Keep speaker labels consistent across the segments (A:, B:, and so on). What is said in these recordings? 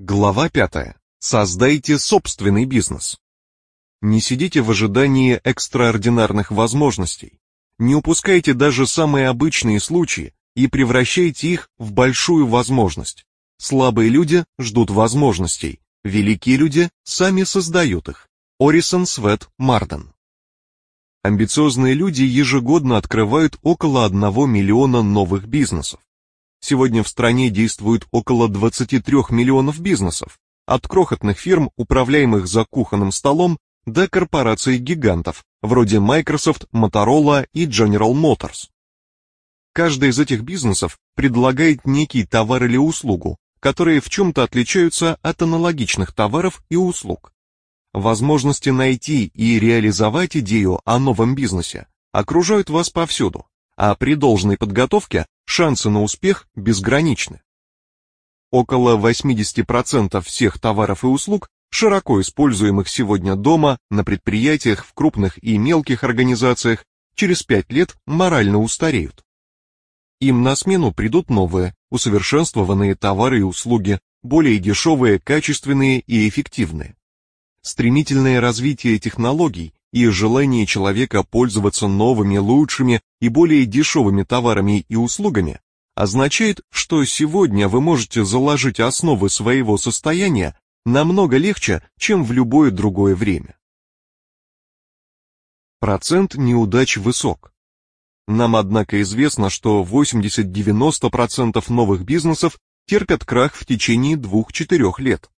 A: Глава 5. Создайте собственный бизнес. Не сидите в ожидании экстраординарных возможностей. Не упускайте даже самые обычные случаи и превращайте их в большую возможность. Слабые люди ждут возможностей, великие люди сами создают их. Орисон Свет Марден. Амбициозные люди ежегодно открывают около 1 миллиона новых бизнесов. Сегодня в стране действует около 23 миллионов бизнесов, от крохотных фирм, управляемых за кухонным столом, до корпораций-гигантов, вроде Microsoft, Motorola и General Motors. Каждый из этих бизнесов предлагает некий товар или услугу, которые в чем-то отличаются от аналогичных товаров и услуг. Возможности найти и реализовать идею о новом бизнесе окружают вас повсюду, а при должной подготовке шансы на успех безграничны. Около 80% всех товаров и услуг, широко используемых сегодня дома, на предприятиях, в крупных и мелких организациях, через 5 лет морально устареют. Им на смену придут новые, усовершенствованные товары и услуги, более дешевые, качественные и эффективные. Стремительное развитие технологий и желание человека пользоваться новыми, лучшими и более дешевыми товарами и услугами означает, что сегодня вы можете заложить основы своего состояния намного легче, чем в любое другое время. Процент неудач высок. Нам, однако, известно, что 80-90% новых бизнесов терпят крах в течение 2-4 лет.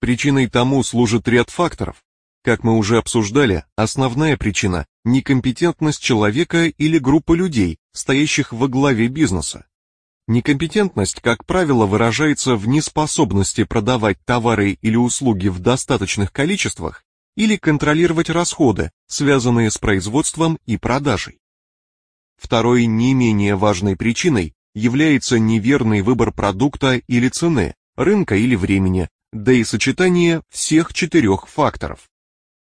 A: Причиной тому служит ряд факторов, как мы уже обсуждали, основная причина – некомпетентность человека или группы людей, стоящих во главе бизнеса. Некомпетентность, как правило, выражается в неспособности продавать товары или услуги в достаточных количествах или контролировать расходы, связанные с производством и продажей. Второй не менее важной причиной является неверный выбор продукта или цены, рынка или времени, да и сочетание всех четырех факторов.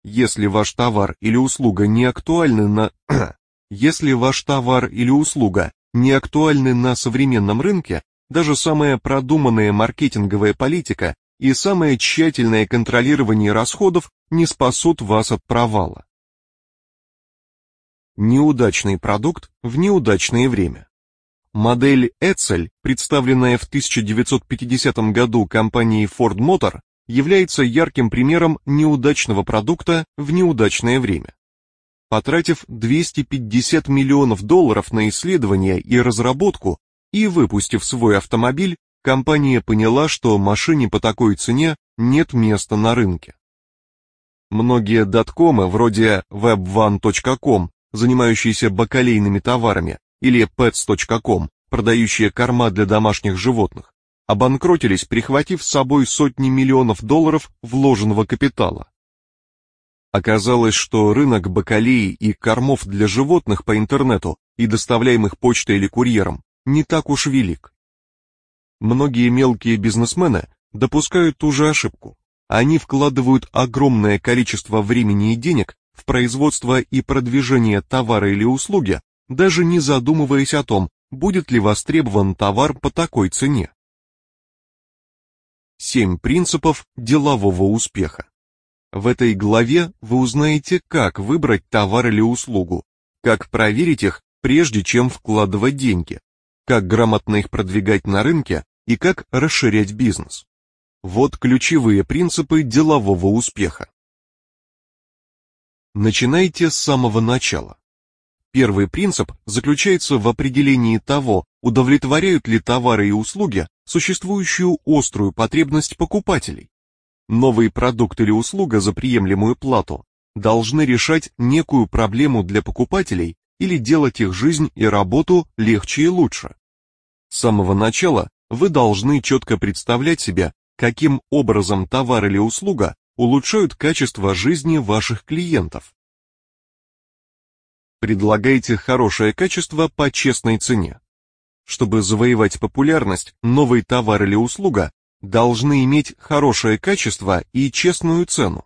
A: Если ваш товар или услуга не актуальны на Если ваш товар или услуга не актуальны на современном рынке, даже самая продуманная маркетинговая политика и самое тщательное контролирование расходов не спасут вас от провала. Неудачный продукт в неудачное время. Модель Edsel, представленная в 1950 году компанией Ford Motor, является ярким примером неудачного продукта в неудачное время. Потратив 250 миллионов долларов на исследование и разработку и выпустив свой автомобиль, компания поняла, что машине по такой цене нет места на рынке. Многие доткомы, вроде webvan.com, занимающиеся бакалейными товарами, или pets.com, продающие корма для домашних животных, обанкротились, прихватив с собой сотни миллионов долларов вложенного капитала. Оказалось, что рынок бакалеи и кормов для животных по интернету и доставляемых почтой или курьером не так уж велик. Многие мелкие бизнесмены допускают ту же ошибку. Они вкладывают огромное количество времени и денег в производство и продвижение товара или услуги, даже не задумываясь о том, будет ли востребован товар по такой цене. 7 принципов делового успеха. В этой главе вы узнаете, как выбрать товар или услугу, как проверить их, прежде чем вкладывать деньги, как грамотно их продвигать на рынке и как расширять бизнес. Вот ключевые принципы делового успеха. Начинайте с самого начала. Первый принцип заключается в определении того, удовлетворяют ли товары и услуги существующую острую потребность покупателей. Новый продукт или услуга за приемлемую плату должны решать некую проблему для покупателей или делать их жизнь и работу легче и лучше. С самого начала вы должны четко представлять себе, каким образом товар или услуга улучшают качество жизни ваших клиентов. Предлагайте хорошее качество по честной цене. Чтобы завоевать популярность, новый товар или услуга должны иметь хорошее качество и честную цену.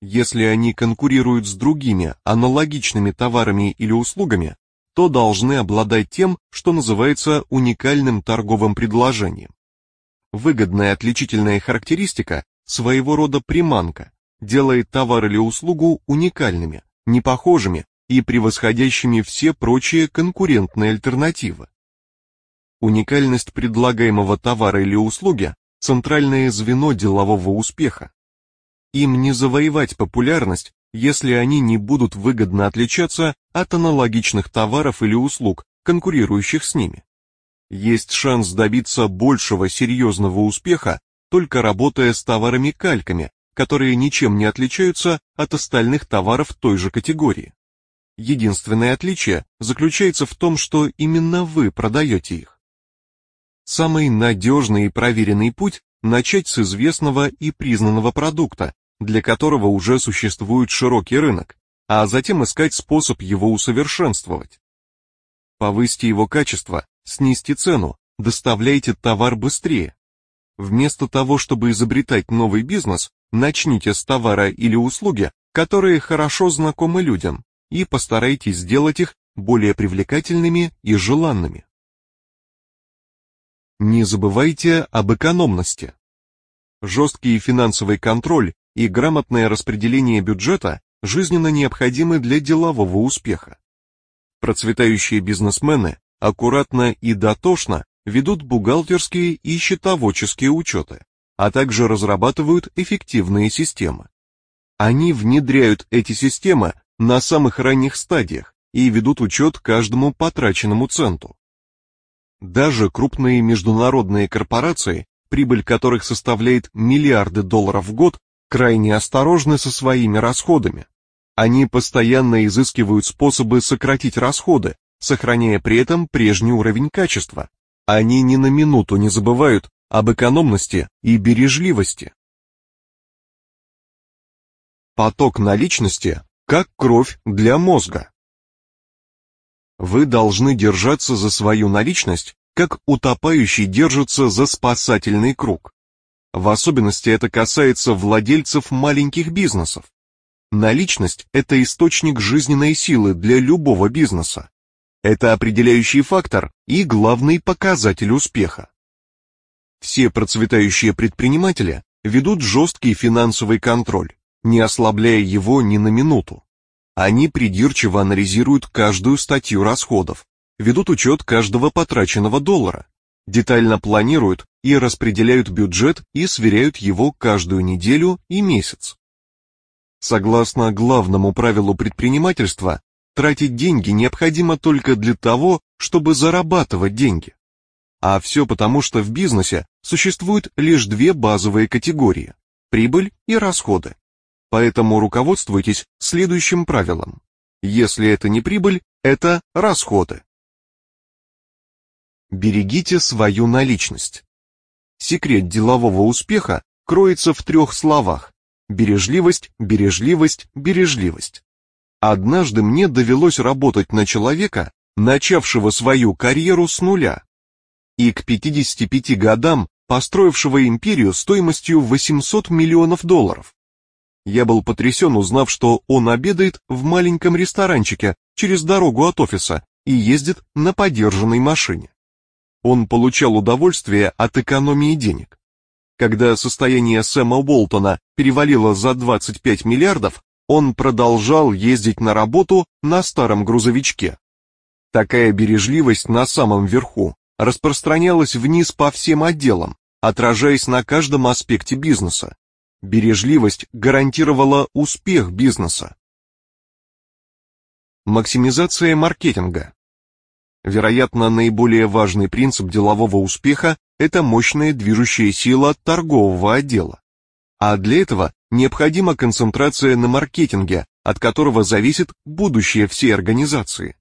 A: Если они конкурируют с другими аналогичными товарами или услугами, то должны обладать тем, что называется уникальным торговым предложением. выгодная отличительная характеристика, своего рода приманка, делает товар или услугу уникальными, непохожими и превосходящими все прочие конкурентные альтернативы. Уникальность предлагаемого товара или услуги – центральное звено делового успеха. Им не завоевать популярность, если они не будут выгодно отличаться от аналогичных товаров или услуг, конкурирующих с ними. Есть шанс добиться большего серьезного успеха, только работая с товарами-кальками, которые ничем не отличаются от остальных товаров той же категории. Единственное отличие заключается в том, что именно вы продаете их. Самый надежный и проверенный путь – начать с известного и признанного продукта, для которого уже существует широкий рынок, а затем искать способ его усовершенствовать. Повысьте его качество, снизьте цену, доставляйте товар быстрее. Вместо того, чтобы изобретать новый бизнес, начните с товара или услуги, которые хорошо знакомы людям, и постарайтесь сделать их более привлекательными и желанными. Не забывайте об экономности. Жесткий финансовый контроль и грамотное распределение бюджета жизненно необходимы для делового успеха. Процветающие бизнесмены аккуратно и дотошно ведут бухгалтерские и счетоводческие учеты, а также разрабатывают эффективные системы. Они внедряют эти системы на самых ранних стадиях и ведут учет каждому потраченному центу. Даже крупные международные корпорации, прибыль которых составляет миллиарды долларов в год, крайне осторожны со своими расходами. Они постоянно изыскивают способы сократить расходы, сохраняя при этом прежний уровень качества. Они ни на минуту не забывают об экономности и бережливости. Поток наличности как кровь для мозга. Вы должны держаться за свою наличность, как утопающий держится за спасательный круг. В особенности это касается владельцев маленьких бизнесов. Наличность – это источник жизненной силы для любого бизнеса. Это определяющий фактор и главный показатель успеха. Все процветающие предприниматели ведут жесткий финансовый контроль, не ослабляя его ни на минуту. Они придирчиво анализируют каждую статью расходов, ведут учет каждого потраченного доллара, детально планируют и распределяют бюджет и сверяют его каждую неделю и месяц. Согласно главному правилу предпринимательства, тратить деньги необходимо только для того, чтобы зарабатывать деньги. А все потому, что в бизнесе существуют лишь две базовые категории – прибыль и расходы. Поэтому руководствуйтесь следующим правилом. Если это не прибыль, это расходы. Берегите свою наличность. Секрет делового успеха кроется в трех словах. Бережливость, бережливость, бережливость. Однажды мне довелось работать на человека, начавшего свою карьеру с нуля. И к 55 годам построившего империю стоимостью 800 миллионов долларов. Я был потрясен, узнав, что он обедает в маленьком ресторанчике через дорогу от офиса и ездит на подержанной машине. Он получал удовольствие от экономии денег. Когда состояние Сэма Уолтона перевалило за 25 миллиардов, он продолжал ездить на работу на старом грузовичке. Такая бережливость на самом верху распространялась вниз по всем отделам, отражаясь на каждом аспекте бизнеса. Бережливость гарантировала успех бизнеса. Максимизация маркетинга. Вероятно, наиболее важный принцип делового успеха – это мощная движущая сила торгового отдела. А для этого необходима концентрация на маркетинге, от которого зависит будущее всей организации.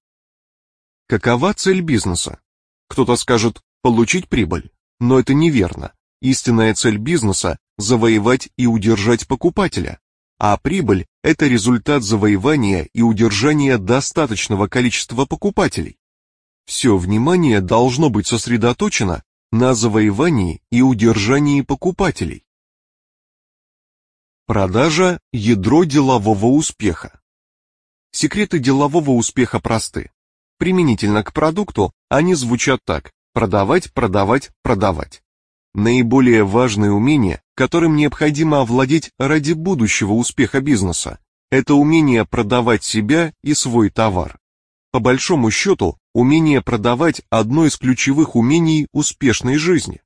A: Какова цель бизнеса? Кто-то скажет «получить прибыль», но это неверно. Истинная цель бизнеса – завоевать и удержать покупателя, а прибыль – это результат завоевания и удержания достаточного количества покупателей. Все внимание должно быть сосредоточено на завоевании и удержании покупателей. Продажа – ядро делового успеха. Секреты делового успеха просты. Применительно к продукту они звучат так – продавать, продавать, продавать. Наиболее важное умение, которым необходимо овладеть ради будущего успеха бизнеса, это умение продавать себя и свой товар. По большому счету, умение продавать – одно из ключевых умений успешной жизни.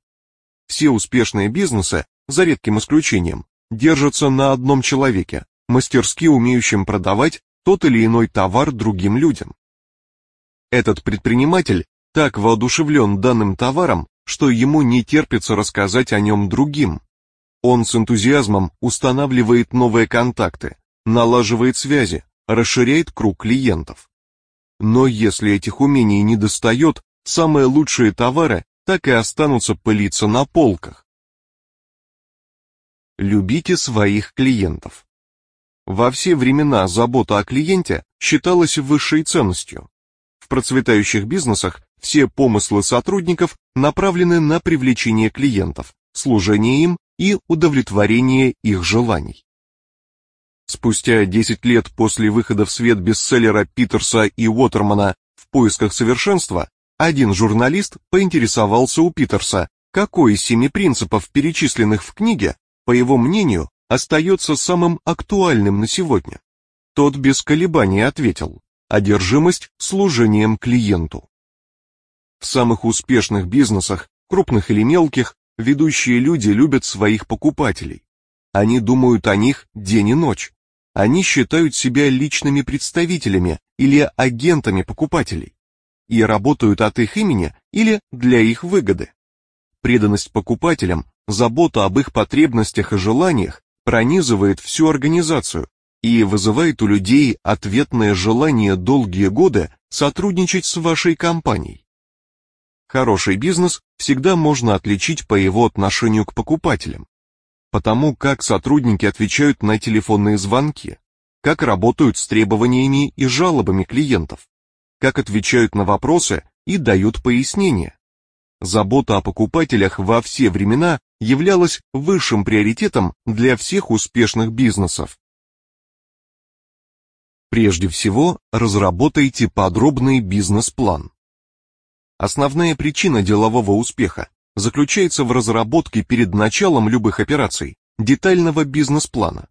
A: Все успешные бизнесы, за редким исключением, держатся на одном человеке, мастерски умеющем продавать тот или иной товар другим людям. Этот предприниматель так воодушевлен данным товаром, что ему не терпится рассказать о нем другим. Он с энтузиазмом устанавливает новые контакты, налаживает связи, расширяет круг клиентов. Но если этих умений не достает, самые лучшие товары так и останутся пылиться на полках. Любите своих клиентов. Во все времена забота о клиенте считалась высшей ценностью. В процветающих бизнесах все помыслы сотрудников направлены на привлечение клиентов, служение им и удовлетворение их желаний. Спустя 10 лет после выхода в свет бестселлера Питерса и Уотермана «В поисках совершенства» один журналист поинтересовался у Питерса, какой из семи принципов, перечисленных в книге, по его мнению, остается самым актуальным на сегодня. Тот без колебаний ответил «Одержимость служением клиенту». В самых успешных бизнесах, крупных или мелких, ведущие люди любят своих покупателей. Они думают о них день и ночь. Они считают себя личными представителями или агентами покупателей и работают от их имени или для их выгоды. Преданность покупателям, забота об их потребностях и желаниях пронизывает всю организацию и вызывает у людей ответное желание долгие годы сотрудничать с вашей компанией. Хороший бизнес всегда можно отличить по его отношению к покупателям потому как сотрудники отвечают на телефонные звонки, как работают с требованиями и жалобами клиентов, как отвечают на вопросы и дают пояснения. Забота о покупателях во все времена являлась высшим приоритетом для всех успешных бизнесов. Прежде всего, разработайте подробный бизнес-план. Основная причина делового успеха заключается в разработке перед началом любых операций детального бизнес-плана.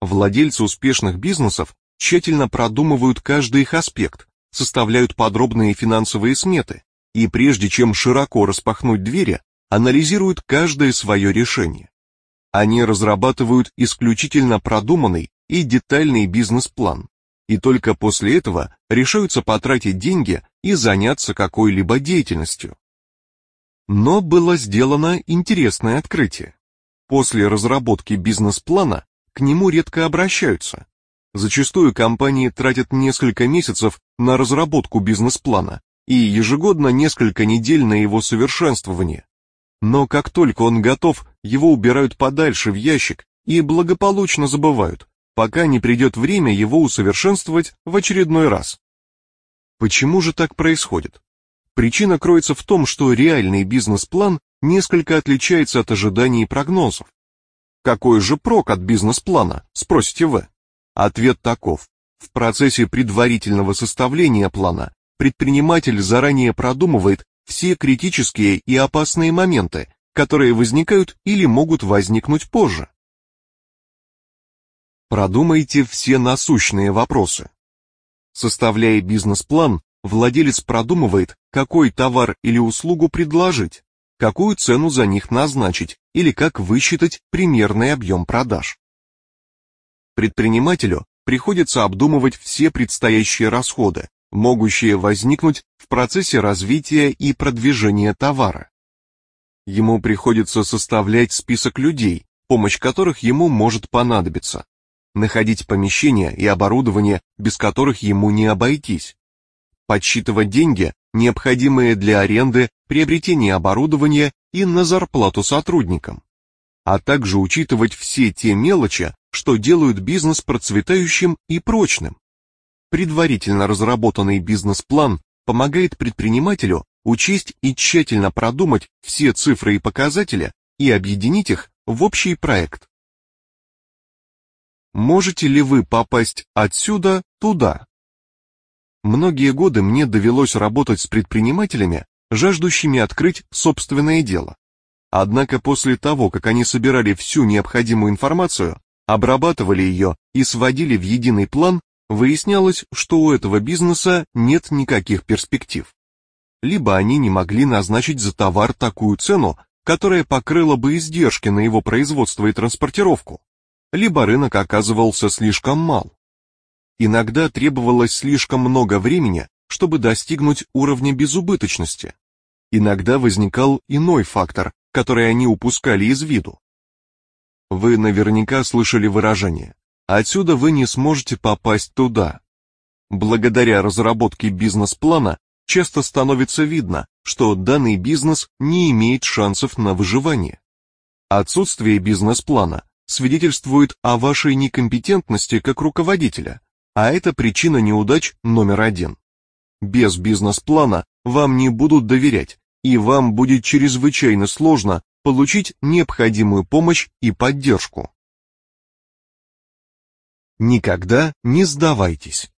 A: Владельцы успешных бизнесов тщательно продумывают каждый их аспект, составляют подробные финансовые сметы и прежде чем широко распахнуть двери, анализируют каждое свое решение. Они разрабатывают исключительно продуманный и детальный бизнес-план, и только после этого решаются потратить деньги и заняться какой-либо деятельностью. Но было сделано интересное открытие. После разработки бизнес-плана к нему редко обращаются. Зачастую компании тратят несколько месяцев на разработку бизнес-плана и ежегодно несколько недель на его совершенствование. Но как только он готов, его убирают подальше в ящик и благополучно забывают, пока не придет время его усовершенствовать в очередной раз. Почему же так происходит? Причина кроется в том, что реальный бизнес-план несколько отличается от ожиданий и прогнозов. Какой же прок от бизнес-плана, спросите вы? Ответ таков. В процессе предварительного составления плана предприниматель заранее продумывает все критические и опасные моменты, которые возникают или могут возникнуть позже. Продумайте все насущные вопросы. Составляя бизнес-план, Владелец продумывает, какой товар или услугу предложить, какую цену за них назначить или как высчитать примерный объем продаж. Предпринимателю приходится обдумывать все предстоящие расходы, могущие возникнуть в процессе развития и продвижения товара. Ему приходится составлять список людей, помощь которых ему может понадобиться, находить помещения и оборудование, без которых ему не обойтись, подсчитывать деньги, необходимые для аренды, приобретения оборудования и на зарплату сотрудникам, а также учитывать все те мелочи, что делают бизнес процветающим и прочным. Предварительно разработанный бизнес-план помогает предпринимателю учесть и тщательно продумать все цифры и показатели и объединить их в общий проект. Можете ли вы попасть отсюда туда? Многие годы мне довелось работать с предпринимателями, жаждущими открыть собственное дело. Однако после того, как они собирали всю необходимую информацию, обрабатывали ее и сводили в единый план, выяснялось, что у этого бизнеса нет никаких перспектив. Либо они не могли назначить за товар такую цену, которая покрыла бы издержки на его производство и транспортировку, либо рынок оказывался слишком мал. Иногда требовалось слишком много времени, чтобы достигнуть уровня безубыточности. Иногда возникал иной фактор, который они упускали из виду. Вы наверняка слышали выражение «отсюда вы не сможете попасть туда». Благодаря разработке бизнес-плана часто становится видно, что данный бизнес не имеет шансов на выживание. Отсутствие бизнес-плана свидетельствует о вашей некомпетентности как руководителя, а это причина неудач номер один. Без бизнес-плана вам не будут доверять, и вам будет чрезвычайно сложно получить необходимую помощь и поддержку. Никогда не сдавайтесь.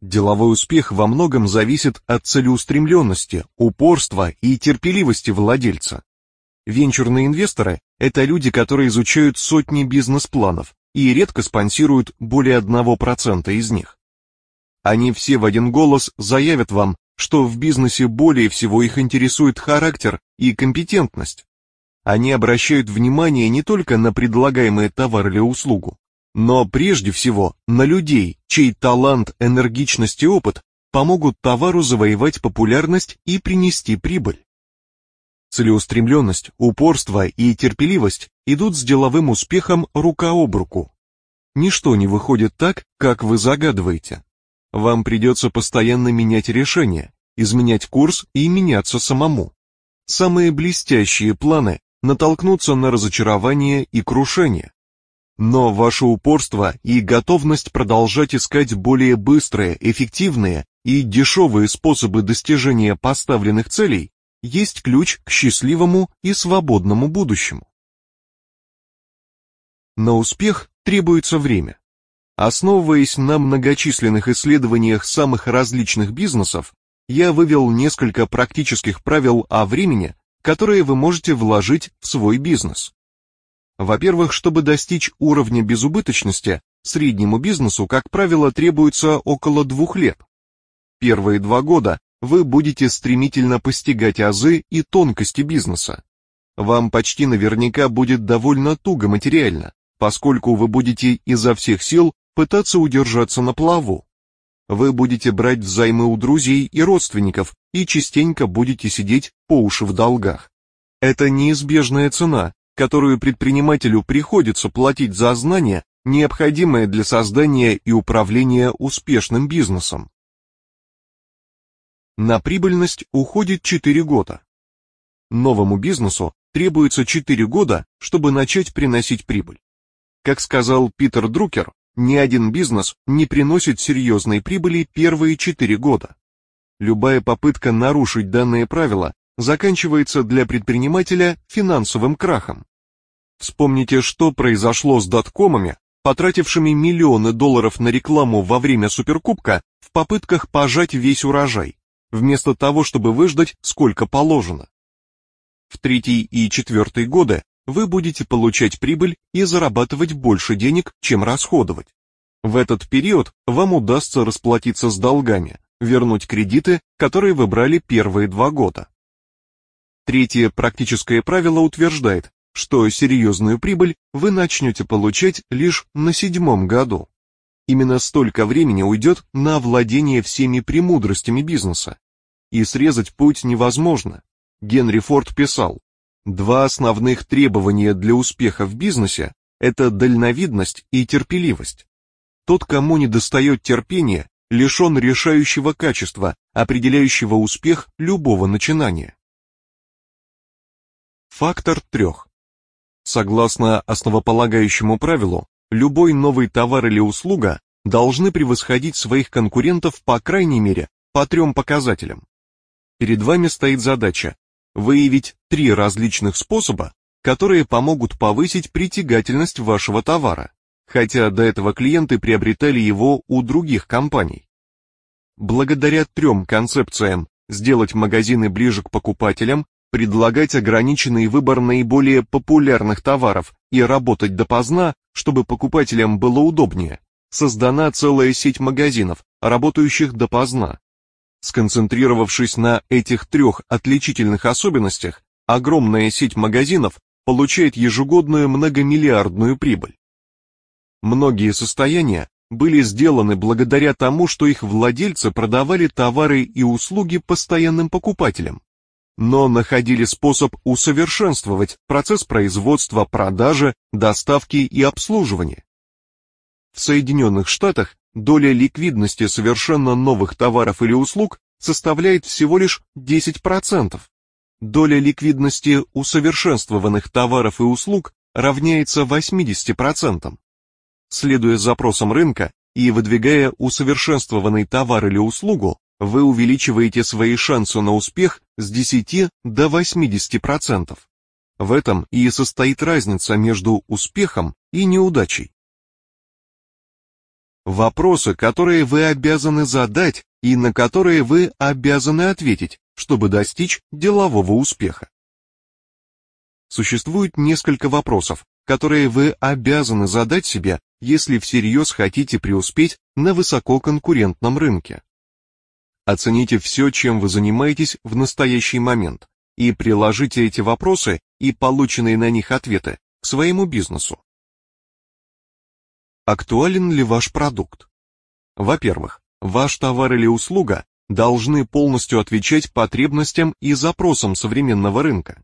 A: Деловой успех во многом зависит от целеустремленности, упорства и терпеливости владельца. Венчурные инвесторы – это люди, которые изучают сотни бизнес-планов и редко спонсируют более 1% из них. Они все в один голос заявят вам, что в бизнесе более всего их интересует характер и компетентность. Они обращают внимание не только на предлагаемый товар или услугу, но прежде всего на людей, чей талант, энергичность и опыт помогут товару завоевать популярность и принести прибыль. Целеустремленность, упорство и терпеливость идут с деловым успехом рука об руку. Ничто не выходит так, как вы загадываете. Вам придется постоянно менять решения, изменять курс и меняться самому. Самые блестящие планы натолкнутся на разочарование и крушение. Но ваше упорство и готовность продолжать искать более быстрые, эффективные и дешевые способы достижения поставленных целей есть ключ к счастливому и свободному будущему. На успех требуется время. Основываясь на многочисленных исследованиях самых различных бизнесов, я вывел несколько практических правил о времени, которые вы можете вложить в свой бизнес. Во-первых, чтобы достичь уровня безубыточности, среднему бизнесу, как правило, требуется около двух лет. Первые два года вы будете стремительно постигать азы и тонкости бизнеса. Вам почти наверняка будет довольно туго материально, поскольку вы будете изо всех сил пытаться удержаться на плаву. Вы будете брать взаймы у друзей и родственников и частенько будете сидеть по уши в долгах. Это неизбежная цена, которую предпринимателю приходится платить за знания, необходимые для создания и управления успешным бизнесом. На прибыльность уходит 4 года. Новому бизнесу требуется 4 года, чтобы начать приносить прибыль. Как сказал Питер Друкер, ни один бизнес не приносит серьезной прибыли первые 4 года. Любая попытка нарушить данные правила заканчивается для предпринимателя финансовым крахом. Вспомните, что произошло с доткомами, потратившими миллионы долларов на рекламу во время Суперкубка в попытках пожать весь урожай, вместо того, чтобы выждать сколько положено. В третий и четвертый годы вы будете получать прибыль и зарабатывать больше денег, чем расходовать. В этот период вам удастся расплатиться с долгами, вернуть кредиты, которые вы брали первые два года. Третье практическое правило утверждает, что серьезную прибыль вы начнете получать лишь на седьмом году. Именно столько времени уйдет на овладение всеми премудростями бизнеса. И срезать путь невозможно. Генри Форд писал, Два основных требования для успеха в бизнесе – это дальновидность и терпеливость. Тот, кому не достает терпения, лишен решающего качества, определяющего успех любого начинания. Фактор трех. Согласно основополагающему правилу, любой новый товар или услуга должны превосходить своих конкурентов по крайней мере по трем показателям. Перед вами стоит задача выявить три различных способа, которые помогут повысить притягательность вашего товара, хотя до этого клиенты приобретали его у других компаний. Благодаря трем концепциям сделать магазины ближе к покупателям, предлагать ограниченный выбор наиболее популярных товаров и работать допоздна, чтобы покупателям было удобнее, создана целая сеть магазинов, работающих допоздна. Сконцентрировавшись на этих трех отличительных особенностях, огромная сеть магазинов получает ежегодную многомиллиардную прибыль. Многие состояния были сделаны благодаря тому, что их владельцы продавали товары и услуги постоянным покупателям, но находили способ усовершенствовать процесс производства, продажи, доставки и обслуживания. В Соединенных Штатах доля ликвидности совершенно новых товаров или услуг составляет всего лишь 10%. Доля ликвидности усовершенствованных товаров и услуг равняется 80%. Следуя запросам рынка и выдвигая усовершенствованный товар или услугу, вы увеличиваете свои шансы на успех с 10 до 80%. В этом и состоит разница между успехом и неудачей. Вопросы, которые вы обязаны задать и на которые вы обязаны ответить, чтобы достичь делового успеха. Существует несколько вопросов, которые вы обязаны задать себе, если всерьез хотите преуспеть на высококонкурентном рынке. Оцените все, чем вы занимаетесь в настоящий момент, и приложите эти вопросы и полученные на них ответы к своему бизнесу. Актуален ли ваш продукт? Во-первых, ваш товар или услуга должны полностью отвечать потребностям и запросам современного рынка.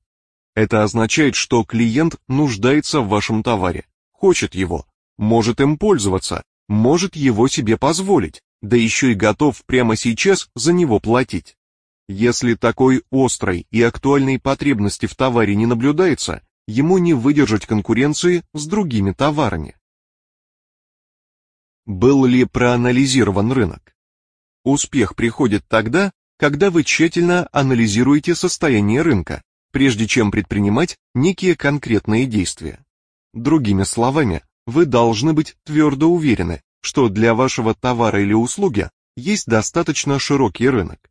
A: Это означает, что клиент нуждается в вашем товаре, хочет его, может им пользоваться, может его себе позволить, да еще и готов прямо сейчас за него платить. Если такой острой и актуальной потребности в товаре не наблюдается, ему не выдержать конкуренции с другими товарами. Был ли проанализирован рынок? Успех приходит тогда, когда вы тщательно анализируете состояние рынка, прежде чем предпринимать некие конкретные действия. Другими словами, вы должны быть твердо уверены, что для вашего товара или услуги есть достаточно широкий рынок.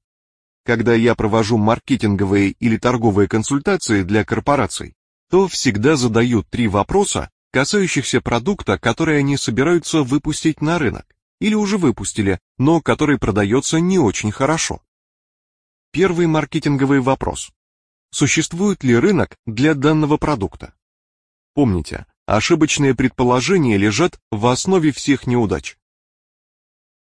A: Когда я провожу маркетинговые или торговые консультации для корпораций, то всегда задаю три вопроса, касающихся продукта, который они собираются выпустить на рынок, или уже выпустили, но который продается не очень хорошо. Первый маркетинговый вопрос. Существует ли рынок для данного продукта? Помните, ошибочные предположения лежат в основе всех неудач.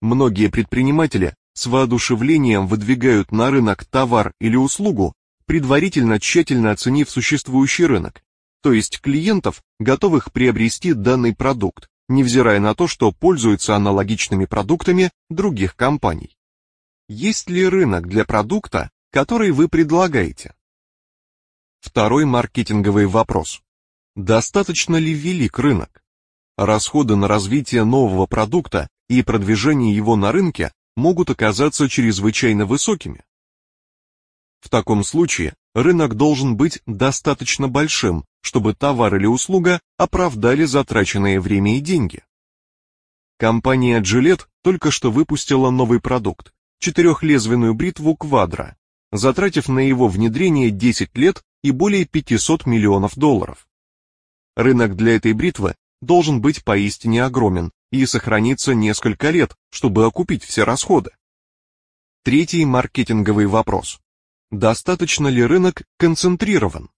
A: Многие предприниматели с воодушевлением выдвигают на рынок товар или услугу, предварительно тщательно оценив существующий рынок, то есть клиентов, готовых приобрести данный продукт, невзирая на то, что пользуются аналогичными продуктами других компаний. Есть ли рынок для продукта, который вы предлагаете? Второй маркетинговый вопрос. Достаточно ли велик рынок? Расходы на развитие нового продукта и продвижение его на рынке могут оказаться чрезвычайно высокими. В таком случае рынок должен быть достаточно большим, чтобы товар или услуга оправдали затраченное время и деньги. Компания Gillette только что выпустила новый продукт – четырехлезвенную бритву Quadro, затратив на его внедрение 10 лет и более 500 миллионов долларов. Рынок для этой бритвы должен быть поистине огромен и сохраниться несколько лет, чтобы окупить все расходы. Третий маркетинговый вопрос. Достаточно ли рынок концентрирован?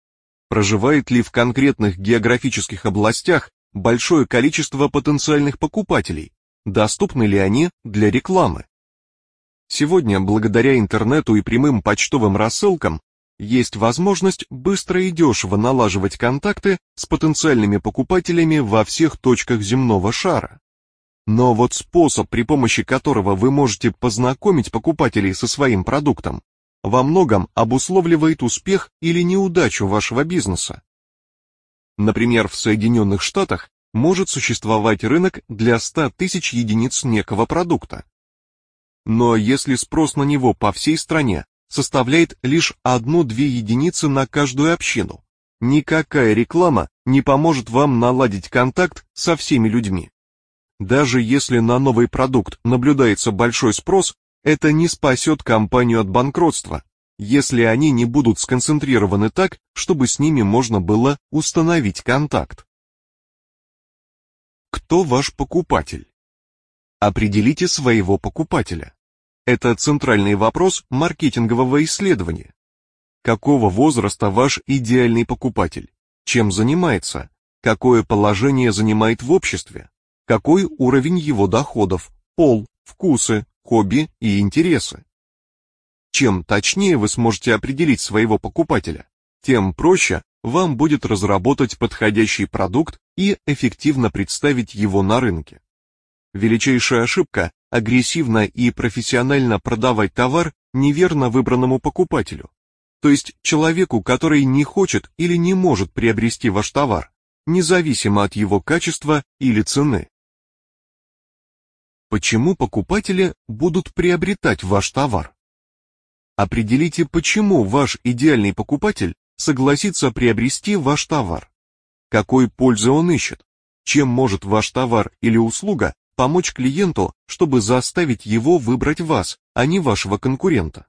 A: Проживает ли в конкретных географических областях большое количество потенциальных покупателей? Доступны ли они для рекламы? Сегодня, благодаря интернету и прямым почтовым рассылкам, есть возможность быстро и дешево налаживать контакты с потенциальными покупателями во всех точках земного шара. Но вот способ, при помощи которого вы можете познакомить покупателей со своим продуктом, во многом обусловливает успех или неудачу вашего бизнеса. Например, в Соединенных Штатах может существовать рынок для 100 тысяч единиц некого продукта. Но если спрос на него по всей стране составляет лишь одну-две единицы на каждую общину. Никакая реклама не поможет вам наладить контакт со всеми людьми. Даже если на новый продукт наблюдается большой спрос, это не спасет компанию от банкротства, если они не будут сконцентрированы так, чтобы с ними можно было установить контакт. Кто ваш покупатель? Определите своего покупателя. Это центральный вопрос маркетингового исследования. Какого возраста ваш идеальный покупатель? Чем занимается? Какое положение занимает в обществе? Какой уровень его доходов, пол, вкусы, хобби и интересы? Чем точнее вы сможете определить своего покупателя, тем проще вам будет разработать подходящий продукт и эффективно представить его на рынке. Величайшая ошибка – агрессивно и профессионально продавать товар неверно выбранному покупателю, то есть человеку, который не хочет или не может приобрести ваш товар, независимо от его качества или цены. Почему покупатели будут приобретать ваш товар? Определите, почему ваш идеальный покупатель согласится приобрести ваш товар. Какой пользы он ищет? Чем может ваш товар или услуга помочь клиенту, чтобы заставить его выбрать вас, а не вашего конкурента?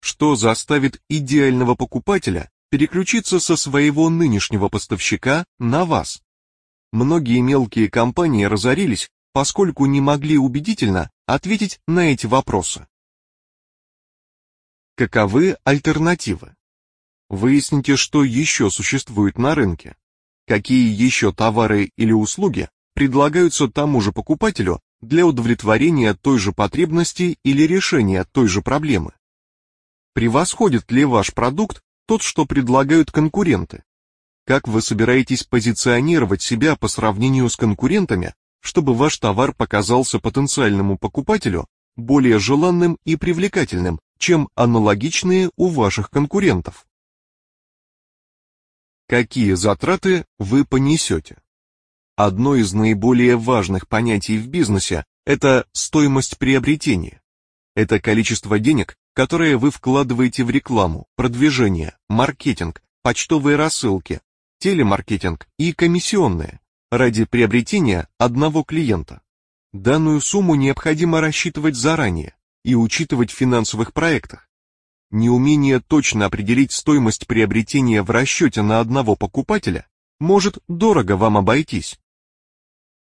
A: Что заставит идеального покупателя переключиться со своего нынешнего поставщика на вас? Многие мелкие компании разорились, поскольку не могли убедительно ответить на эти вопросы. Каковы альтернативы? Выясните, что еще существует на рынке. Какие еще товары или услуги предлагаются тому же покупателю для удовлетворения той же потребности или решения той же проблемы. Превосходит ли ваш продукт тот, что предлагают конкуренты? Как вы собираетесь позиционировать себя по сравнению с конкурентами, чтобы ваш товар показался потенциальному покупателю более желанным и привлекательным, чем аналогичные у ваших конкурентов. Какие затраты вы понесете? Одно из наиболее важных понятий в бизнесе – это стоимость приобретения. Это количество денег, которое вы вкладываете в рекламу, продвижение, маркетинг, почтовые рассылки, телемаркетинг и комиссионные ради приобретения одного клиента. Данную сумму необходимо рассчитывать заранее, и учитывать в финансовых проектах. Неумение точно определить стоимость приобретения в расчете на одного покупателя может дорого вам обойтись.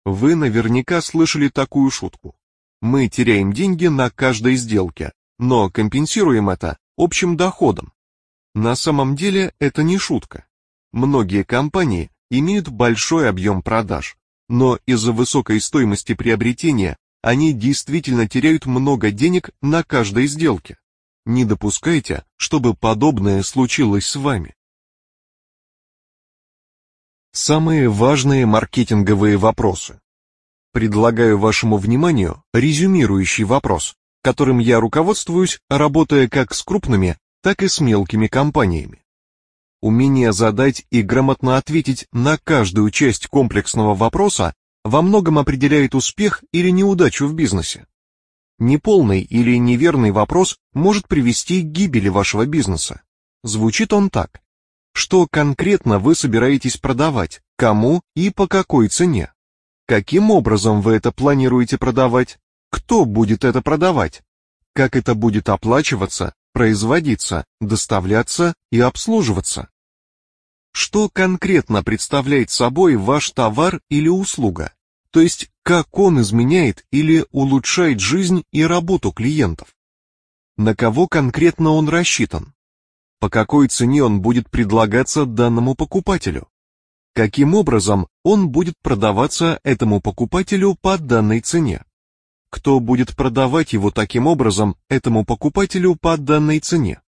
A: Вы наверняка слышали такую шутку. Мы теряем деньги на каждой сделке, но компенсируем это общим доходом. На самом деле это не шутка. Многие компании имеют большой объем продаж, но из-за высокой стоимости приобретения они действительно теряют много денег на каждой сделке. Не допускайте, чтобы подобное случилось с вами. Самые важные маркетинговые вопросы. Предлагаю вашему вниманию резюмирующий вопрос, которым я руководствуюсь, работая как с крупными, так и с мелкими компаниями. Умение задать и грамотно ответить на каждую часть комплексного вопроса во многом определяет успех или неудачу в бизнесе. Неполный или неверный вопрос может привести к гибели вашего бизнеса. Звучит он так. Что конкретно вы собираетесь продавать, кому и по какой цене? Каким образом вы это планируете продавать? Кто будет это продавать? Как это будет оплачиваться, производиться, доставляться и обслуживаться? Что конкретно представляет собой ваш товар или услуга? То есть, как он изменяет или улучшает жизнь и работу клиентов? На кого конкретно он рассчитан? По какой цене он будет предлагаться данному покупателю? Каким образом он будет продаваться этому покупателю по данной цене? Кто будет продавать его таким образом этому покупателю по данной цене?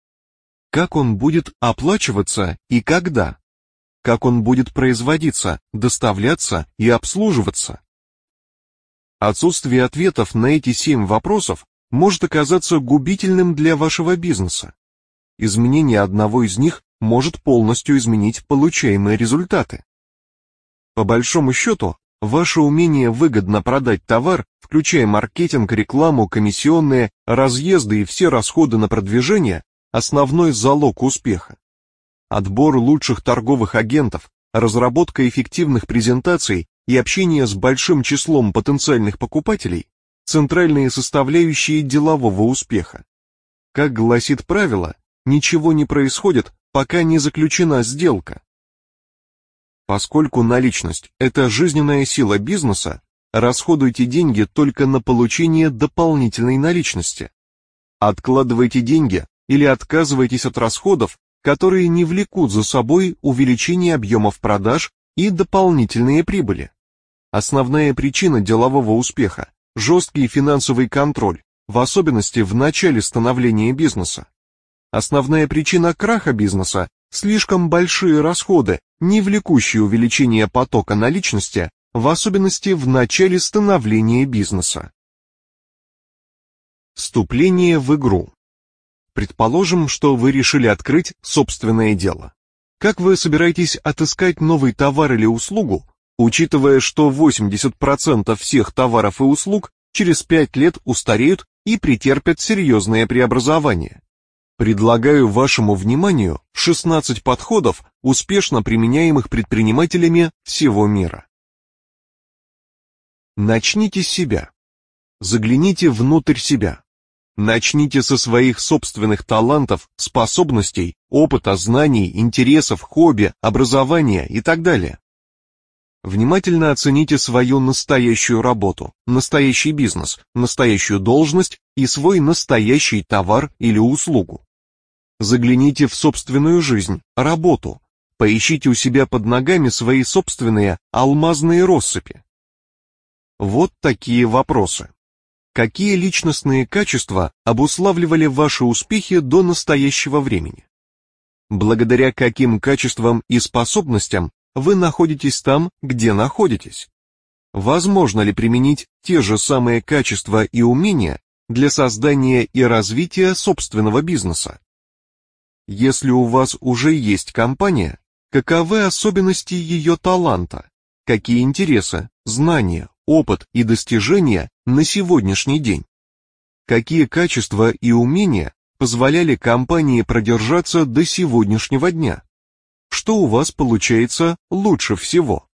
A: Как он будет оплачиваться и когда? Как он будет производиться, доставляться и обслуживаться? Отсутствие ответов на эти семь вопросов может оказаться губительным для вашего бизнеса. Изменение одного из них может полностью изменить получаемые результаты. По большому счету, ваше умение выгодно продать товар, включая маркетинг, рекламу, комиссионные, разъезды и все расходы на продвижение, основной залог успеха. Отбор лучших торговых агентов, разработка эффективных презентаций и общение с большим числом потенциальных покупателей – центральные составляющие делового успеха. Как гласит правило, ничего не происходит, пока не заключена сделка. Поскольку наличность – это жизненная сила бизнеса, расходуйте деньги только на получение дополнительной наличности. Откладывайте деньги или отказывайтесь от расходов, которые не влекут за собой увеличение объемов продаж и дополнительные прибыли. Основная причина делового успеха – жесткий финансовый контроль, в особенности в начале становления бизнеса. Основная причина краха бизнеса – слишком большие расходы, не влекущие увеличение потока наличности, в особенности в начале становления бизнеса. Вступление в игру. Предположим, что вы решили открыть собственное дело. Как вы собираетесь отыскать новый товар или услугу, учитывая, что 80% всех товаров и услуг через 5 лет устареют и претерпят серьезные преобразования? Предлагаю вашему вниманию 16 подходов, успешно применяемых предпринимателями всего мира. Начните с себя. Загляните внутрь себя. Начните со своих собственных талантов, способностей, опыта, знаний, интересов, хобби, образования и так далее. Внимательно оцените свою настоящую работу, настоящий бизнес, настоящую должность и свой настоящий товар или услугу. Загляните в собственную жизнь, работу. Поищите у себя под ногами свои собственные алмазные россыпи. Вот такие вопросы. Какие личностные качества обуславливали ваши успехи до настоящего времени? Благодаря каким качествам и способностям вы находитесь там, где находитесь? Возможно ли применить те же самые качества и умения для создания и развития собственного бизнеса? Если у вас уже есть компания, каковы особенности ее таланта? Какие интересы, знания, опыт и достижения на сегодняшний день? Какие качества и умения позволяли компании продержаться до сегодняшнего дня? Что у вас получается лучше всего?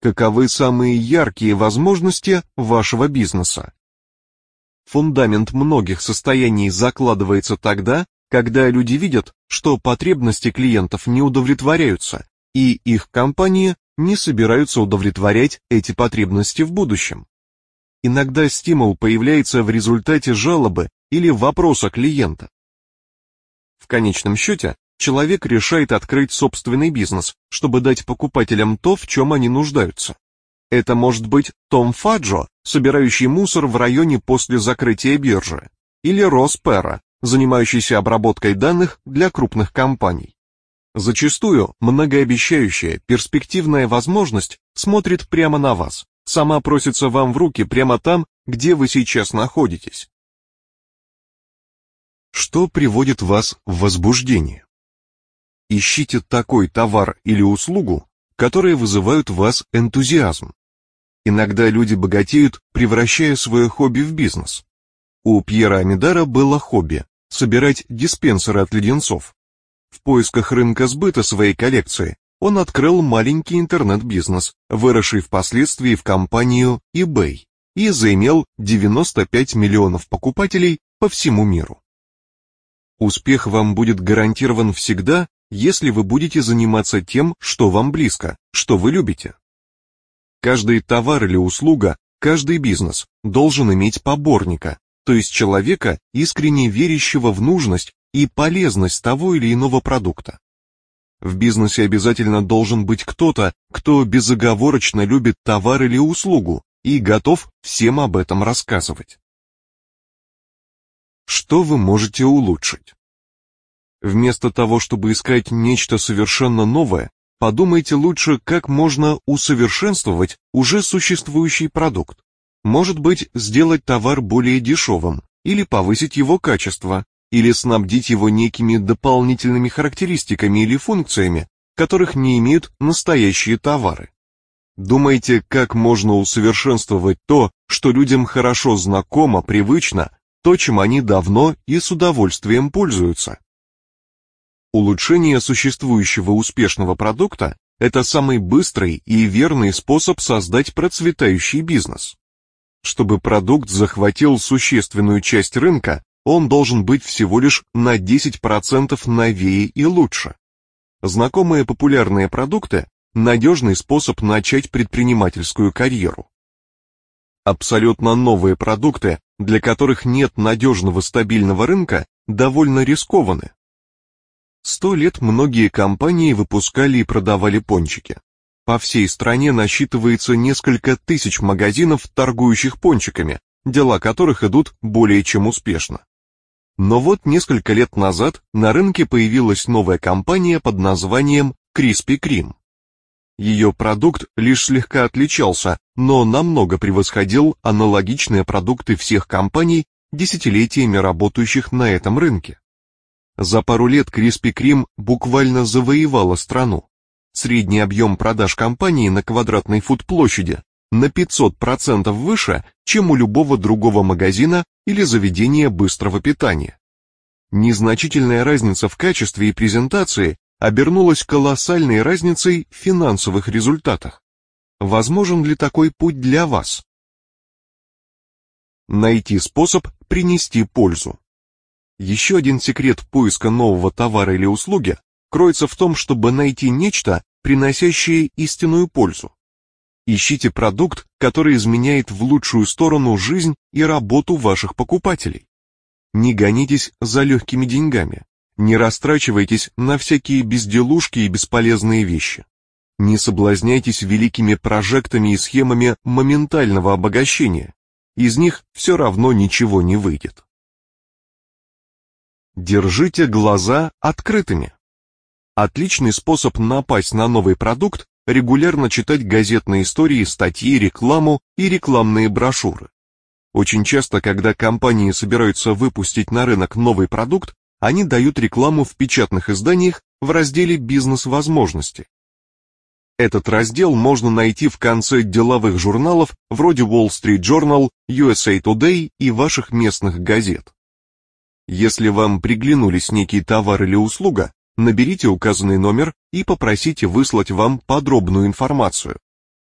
A: Каковы самые яркие возможности вашего бизнеса? Фундамент многих состояний закладывается тогда, когда люди видят, что потребности клиентов не удовлетворяются, и их компании не собираются удовлетворять эти потребности в будущем. Иногда стимул появляется в результате жалобы или вопроса клиента. В конечном счете, человек решает открыть собственный бизнес, чтобы дать покупателям то, в чем они нуждаются. Это может быть Том Фаджо, собирающий мусор в районе после закрытия биржи, или Рос Пера, занимающийся обработкой данных для крупных компаний. Зачастую многообещающая, перспективная возможность смотрит прямо на вас, сама просится вам в руки прямо там, где вы сейчас находитесь. Что приводит вас в возбуждение? Ищите такой товар или услугу, которые вызывают в вас энтузиазм. Иногда люди богатеют, превращая свое хобби в бизнес. У Пьера Амидара было хобби собирать диспенсеры от леденцов. В поисках рынка сбыта своей коллекции он открыл маленький интернет-бизнес, выросший впоследствии в компанию eBay, и заимел 95 миллионов покупателей по всему миру. Успех вам будет гарантирован всегда, если вы будете заниматься тем, что вам близко, что вы любите. Каждый товар или услуга, каждый бизнес должен иметь поборника, то есть человека, искренне верящего в нужность и полезность того или иного продукта. В бизнесе обязательно должен быть кто-то, кто безоговорочно любит товар или услугу и готов всем об этом рассказывать. Что вы можете улучшить? Вместо того, чтобы искать нечто совершенно новое, подумайте лучше, как можно усовершенствовать уже существующий продукт. Может быть, сделать товар более дешевым, или повысить его качество, или снабдить его некими дополнительными характеристиками или функциями, которых не имеют настоящие товары. Думаете, как можно усовершенствовать то, что людям хорошо знакомо, привычно, то, чем они давно и с удовольствием пользуются? Улучшение существующего успешного продукта – это самый быстрый и верный способ создать процветающий бизнес. Чтобы продукт захватил существенную часть рынка, он должен быть всего лишь на 10% новее и лучше. Знакомые популярные продукты – надежный способ начать предпринимательскую карьеру. Абсолютно новые продукты, для которых нет надежного стабильного рынка, довольно рискованы. Сто лет многие компании выпускали и продавали пончики. По всей стране насчитывается несколько тысяч магазинов, торгующих пончиками, дела которых идут более чем успешно. Но вот несколько лет назад на рынке появилась новая компания под названием Krispy Kreme. Ее продукт лишь слегка отличался, но намного превосходил аналогичные продукты всех компаний, десятилетиями работающих на этом рынке. За пару лет Krispy Kreme буквально завоевала страну. Средний объем продаж компании на квадратный фут площади на 500% выше, чем у любого другого магазина или заведения быстрого питания. Незначительная разница в качестве и презентации обернулась колоссальной разницей в финансовых результатах. Возможен ли такой путь для вас? Найти способ принести пользу. Еще один секрет поиска нового товара или услуги кроется в том, чтобы найти нечто, приносящее истинную пользу. Ищите продукт, который изменяет в лучшую сторону жизнь и работу ваших покупателей. Не гонитесь за легкими деньгами. Не растрачивайтесь на всякие безделушки и бесполезные вещи. Не соблазняйтесь великими прожектами и схемами моментального обогащения. Из них все равно ничего не выйдет. Держите глаза открытыми. Отличный способ напасть на новый продукт – регулярно читать газетные истории, статьи, рекламу и рекламные брошюры. Очень часто, когда компании собираются выпустить на рынок новый продукт, они дают рекламу в печатных изданиях в разделе «Бизнес-возможности». Этот раздел можно найти в конце деловых журналов вроде Wall Street Journal, USA Today и ваших местных газет. Если вам приглянулись некий товар или услуга, наберите указанный номер и попросите выслать вам подробную информацию.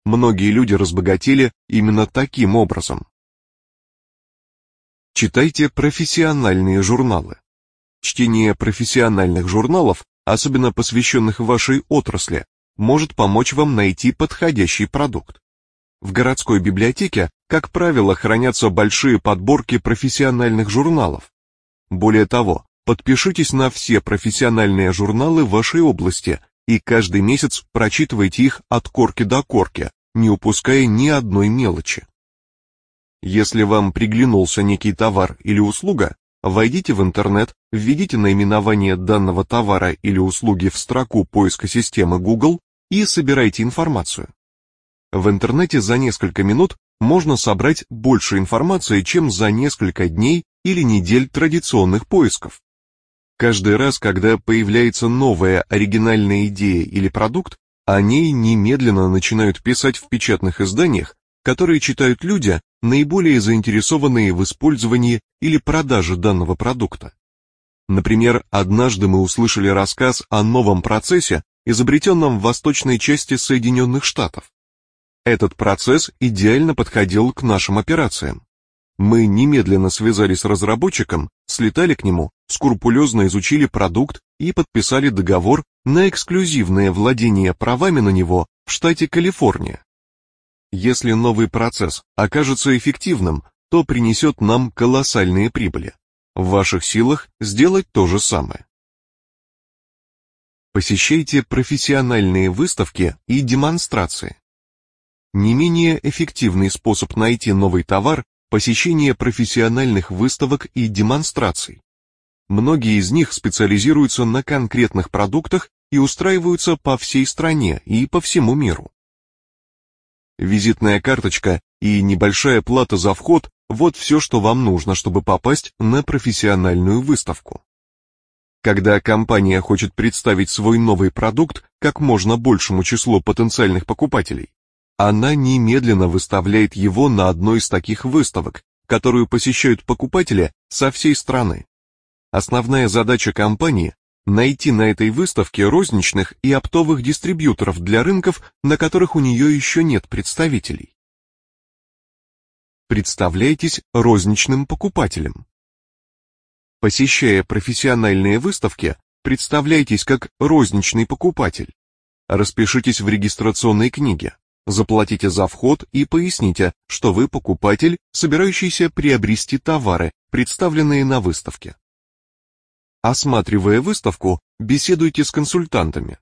A: Многие люди разбогатели именно таким образом. Читайте профессиональные журналы. Чтение профессиональных журналов, особенно посвященных вашей отрасли, может помочь вам найти подходящий продукт. В городской библиотеке, как правило, хранятся большие подборки профессиональных журналов. Более того, подпишитесь на все профессиональные журналы вашей области и каждый месяц прочитывайте их от корки до корки, не упуская ни одной мелочи. Если вам приглянулся некий товар или услуга, Войдите в интернет, введите наименование данного товара или услуги в строку поиска системы Google и собирайте информацию. В интернете за несколько минут можно собрать больше информации, чем за несколько дней или недель традиционных поисков. Каждый раз, когда появляется новая оригинальная идея или продукт, о ней немедленно начинают писать в печатных изданиях, которые читают люди, наиболее заинтересованные в использовании или продаже данного продукта. Например, однажды мы услышали рассказ о новом процессе, изобретенном в восточной части Соединенных Штатов. Этот процесс идеально подходил к нашим операциям. Мы немедленно связались с разработчиком, слетали к нему, скрупулезно изучили продукт и подписали договор на эксклюзивное владение правами на него в штате Калифорния. Если новый процесс окажется эффективным, то принесет нам колоссальные прибыли. В ваших силах сделать то же самое. Посещайте профессиональные выставки и демонстрации. Не менее эффективный способ найти новый товар – посещение профессиональных выставок и демонстраций. Многие из них специализируются на конкретных продуктах и устраиваются по всей стране и по всему миру. Визитная карточка и небольшая плата за вход – вот все, что вам нужно, чтобы попасть на профессиональную выставку. Когда компания хочет представить свой новый продукт как можно большему числу потенциальных покупателей, она немедленно выставляет его на одной из таких выставок, которую посещают покупатели со всей страны. Основная задача компании найти на этой выставке розничных и оптовых дистрибьюторов для рынков, на которых у нее еще нет представителей. Представляйтесь розничным покупателем. Посещая профессиональные выставки, представляйтесь как розничный покупатель. Распишитесь в регистрационной книге, заплатите за вход и поясните, что вы покупатель, собирающийся приобрести товары, представленные на выставке. Осматривая выставку, беседуйте с консультантами.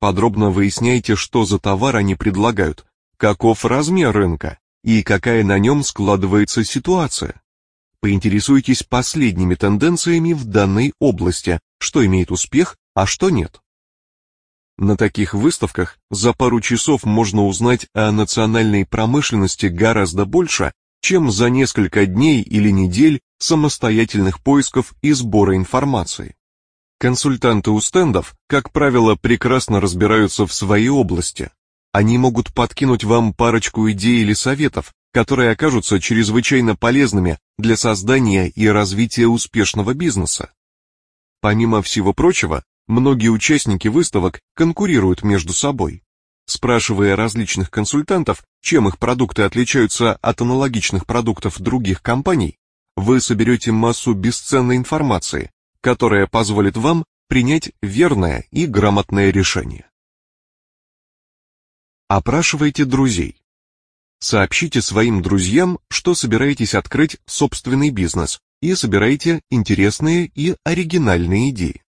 A: Подробно выясняйте, что за товар они предлагают, каков размер рынка и какая на нем складывается ситуация. Поинтересуйтесь последними тенденциями в данной области, что имеет успех, а что нет. На таких выставках за пару часов можно узнать о национальной промышленности гораздо больше, чем за несколько дней или недель самостоятельных поисков и сбора информации. Консультанты у стендов, как правило, прекрасно разбираются в своей области. Они могут подкинуть вам парочку идей или советов, которые окажутся чрезвычайно полезными для создания и развития успешного бизнеса. Помимо всего прочего, Многие участники выставок конкурируют между собой. Спрашивая различных консультантов, чем их продукты отличаются от аналогичных продуктов других компаний, вы соберете массу бесценной информации, которая позволит вам принять верное и грамотное решение. Опрашивайте друзей. Сообщите своим друзьям, что собираетесь открыть собственный бизнес и собираете интересные и оригинальные идеи.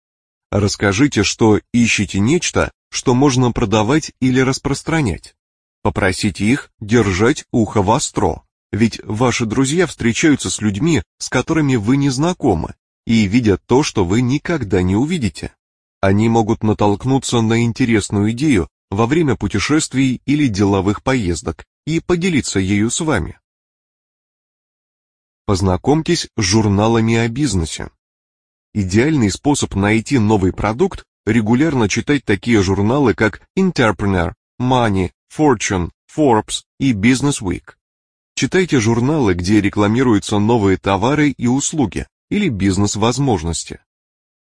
A: Расскажите, что ищете нечто, что можно продавать или распространять. Попросите их держать ухо востро, ведь ваши друзья встречаются с людьми, с которыми вы не знакомы, и видят то, что вы никогда не увидите. Они могут натолкнуться на интересную идею во время путешествий или деловых поездок и поделиться ею с вами. Познакомьтесь с журналами о бизнесе. Идеальный способ найти новый продукт – регулярно читать такие журналы, как Entrepreneur, Money, Fortune, Forbes и Business Week. Читайте журналы, где рекламируются новые товары и услуги или бизнес-возможности.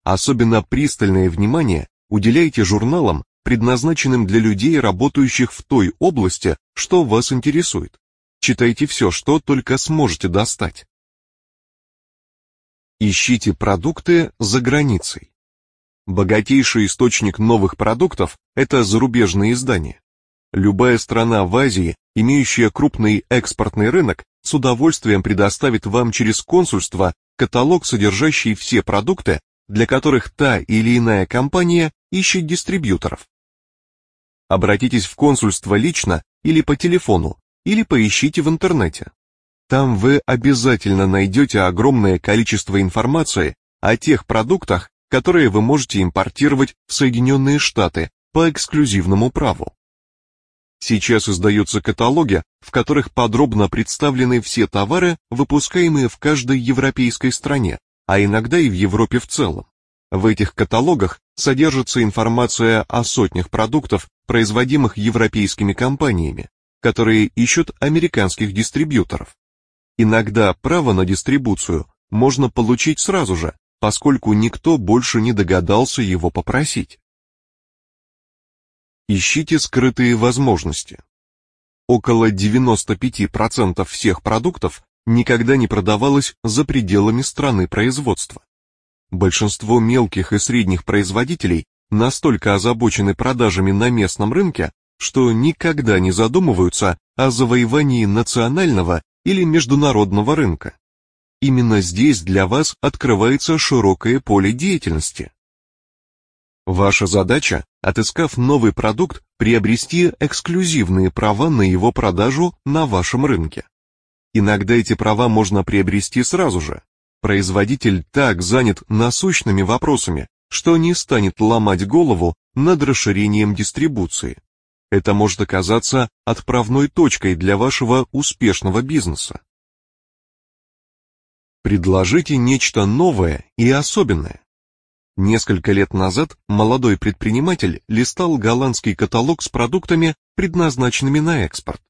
A: Особенно пристальное внимание уделяйте журналам, предназначенным для людей, работающих в той области, что вас интересует. Читайте все, что только сможете достать. Ищите продукты за границей. Богатейший источник новых продуктов – это зарубежные издания. Любая страна в Азии, имеющая крупный экспортный рынок, с удовольствием предоставит вам через консульство каталог, содержащий все продукты, для которых та или иная компания ищет дистрибьюторов. Обратитесь в консульство лично или по телефону, или поищите в интернете. Там вы обязательно найдете огромное количество информации о тех продуктах, которые вы можете импортировать в Соединенные Штаты по эксклюзивному праву. Сейчас издаются каталоги, в которых подробно представлены все товары, выпускаемые в каждой европейской стране, а иногда и в Европе в целом. В этих каталогах содержится информация о сотнях продуктов, производимых европейскими компаниями, которые ищут американских дистрибьюторов. Иногда право на дистрибуцию можно получить сразу же, поскольку никто больше не догадался его попросить. Ищите скрытые возможности. Около 95% всех продуктов никогда не продавалось за пределами страны производства. Большинство мелких и средних производителей настолько озабочены продажами на местном рынке, что никогда не задумываются о завоевании национального или международного рынка. Именно здесь для вас открывается широкое поле деятельности. Ваша задача, отыскав новый продукт, приобрести эксклюзивные права на его продажу на вашем рынке. Иногда эти права можно приобрести сразу же. Производитель так занят насущными вопросами, что не станет ломать голову над расширением дистрибуции. Это может оказаться отправной точкой для вашего успешного бизнеса. Предложите нечто новое и особенное. Несколько лет назад молодой предприниматель листал голландский каталог с продуктами, предназначенными на экспорт.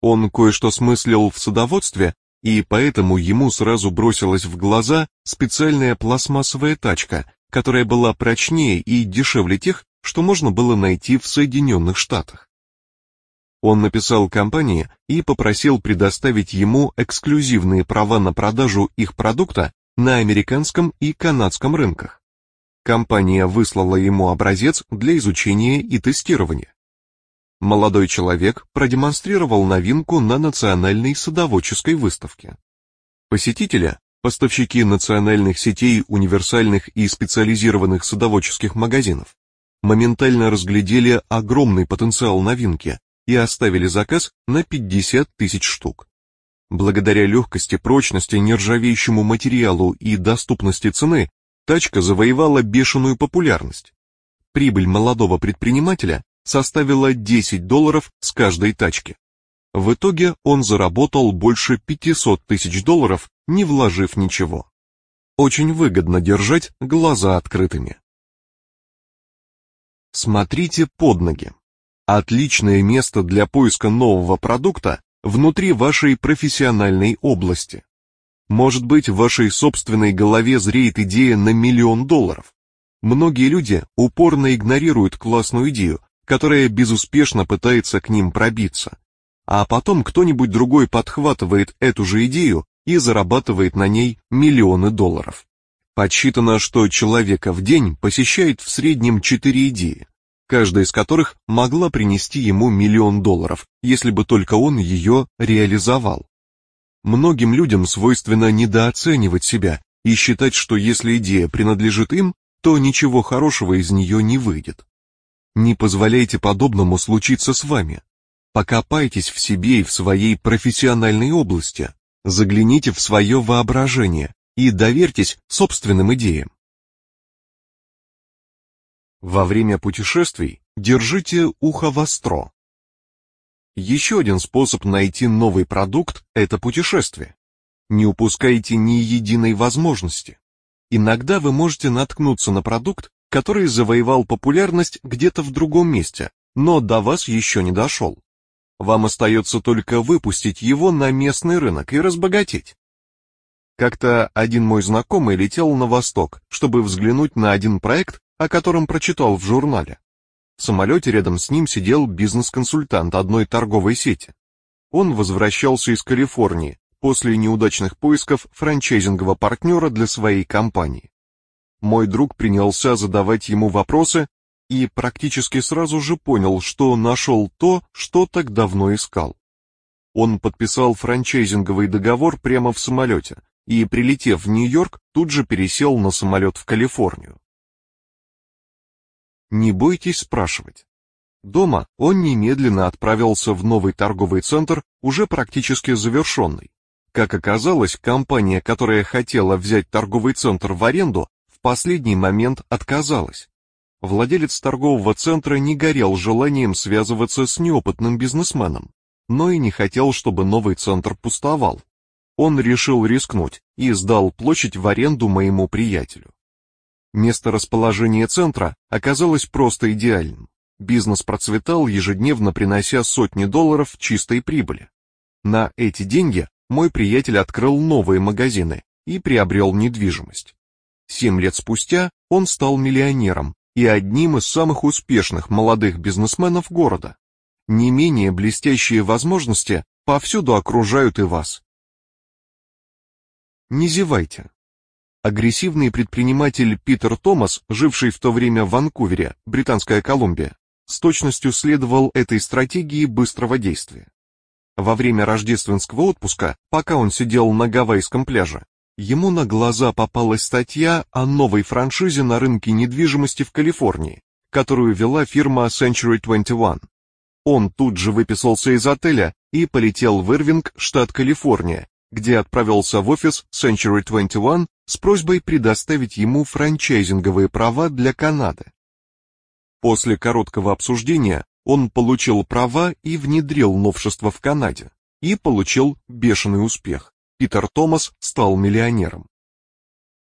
A: Он кое-что смыслил в садоводстве, и поэтому ему сразу бросилась в глаза специальная пластмассовая тачка, которая была прочнее и дешевле тех, что можно было найти в Соединенных Штатах. Он написал компании и попросил предоставить ему эксклюзивные права на продажу их продукта на американском и канадском рынках. Компания выслала ему образец для изучения и тестирования. Молодой человек продемонстрировал новинку на национальной садоводческой выставке. Посетители, поставщики национальных сетей универсальных и специализированных садоводческих магазинов, моментально разглядели огромный потенциал новинки и оставили заказ на 50 тысяч штук. Благодаря легкости, прочности, нержавеющему материалу и доступности цены, тачка завоевала бешеную популярность. Прибыль молодого предпринимателя составила 10 долларов с каждой тачки. В итоге он заработал больше 500 тысяч долларов, не вложив ничего. Очень выгодно держать глаза открытыми. Смотрите под ноги. Отличное место для поиска нового продукта внутри вашей профессиональной области. Может быть, в вашей собственной голове зреет идея на миллион долларов. Многие люди упорно игнорируют классную идею, которая безуспешно пытается к ним пробиться. А потом кто-нибудь другой подхватывает эту же идею и зарабатывает на ней миллионы долларов. Подсчитано, что человека в день посещает в среднем 4 идеи, каждая из которых могла принести ему миллион долларов, если бы только он ее реализовал. Многим людям свойственно недооценивать себя и считать, что если идея принадлежит им, то ничего хорошего из нее не выйдет. Не позволяйте подобному случиться с вами. Покопайтесь в себе и в своей профессиональной области, загляните в свое воображение и доверьтесь собственным идеям. Во время путешествий держите ухо востро. Еще один способ найти новый продукт – это путешествие. Не упускайте ни единой возможности. Иногда вы можете наткнуться на продукт, который завоевал популярность где-то в другом месте, но до вас еще не дошел. Вам остается только выпустить его на местный рынок и разбогатеть. Как-то один мой знакомый летел на восток, чтобы взглянуть на один проект, о котором прочитал в журнале. В самолете рядом с ним сидел бизнес-консультант одной торговой сети. Он возвращался из Калифорнии после неудачных поисков франчайзингового партнера для своей компании. Мой друг принялся задавать ему вопросы и практически сразу же понял, что нашел то, что так давно искал. Он подписал франчайзинговый договор прямо в самолете и, прилетев в Нью-Йорк, тут же пересел на самолет в Калифорнию. Не бойтесь спрашивать. Дома он немедленно отправился в новый торговый центр, уже практически завершенный. Как оказалось, компания, которая хотела взять торговый центр в аренду, в последний момент отказалась. Владелец торгового центра не горел желанием связываться с неопытным бизнесменом, но и не хотел, чтобы новый центр пустовал. Он решил рискнуть и сдал площадь в аренду моему приятелю. Место расположения центра оказалось просто идеальным. Бизнес процветал, ежедневно принося сотни долларов чистой прибыли. На эти деньги мой приятель открыл новые магазины и приобрел недвижимость. Семь лет спустя он стал миллионером и одним из самых успешных молодых бизнесменов города. Не менее блестящие возможности повсюду окружают и вас. Не зевайте. Агрессивный предприниматель Питер Томас, живший в то время в Ванкувере, Британская Колумбия, с точностью следовал этой стратегии быстрого действия. Во время рождественского отпуска, пока он сидел на гавайском пляже, ему на глаза попалась статья о новой франшизе на рынке недвижимости в Калифорнии, которую вела фирма Century 21. Он тут же выписался из отеля и полетел в Ирвинг, штат Калифорния, где отправился в офис Century 21 с просьбой предоставить ему франчайзинговые права для Канады. После короткого обсуждения он получил права и внедрил новшество в Канаде, и получил бешеный успех. Питер Томас стал миллионером.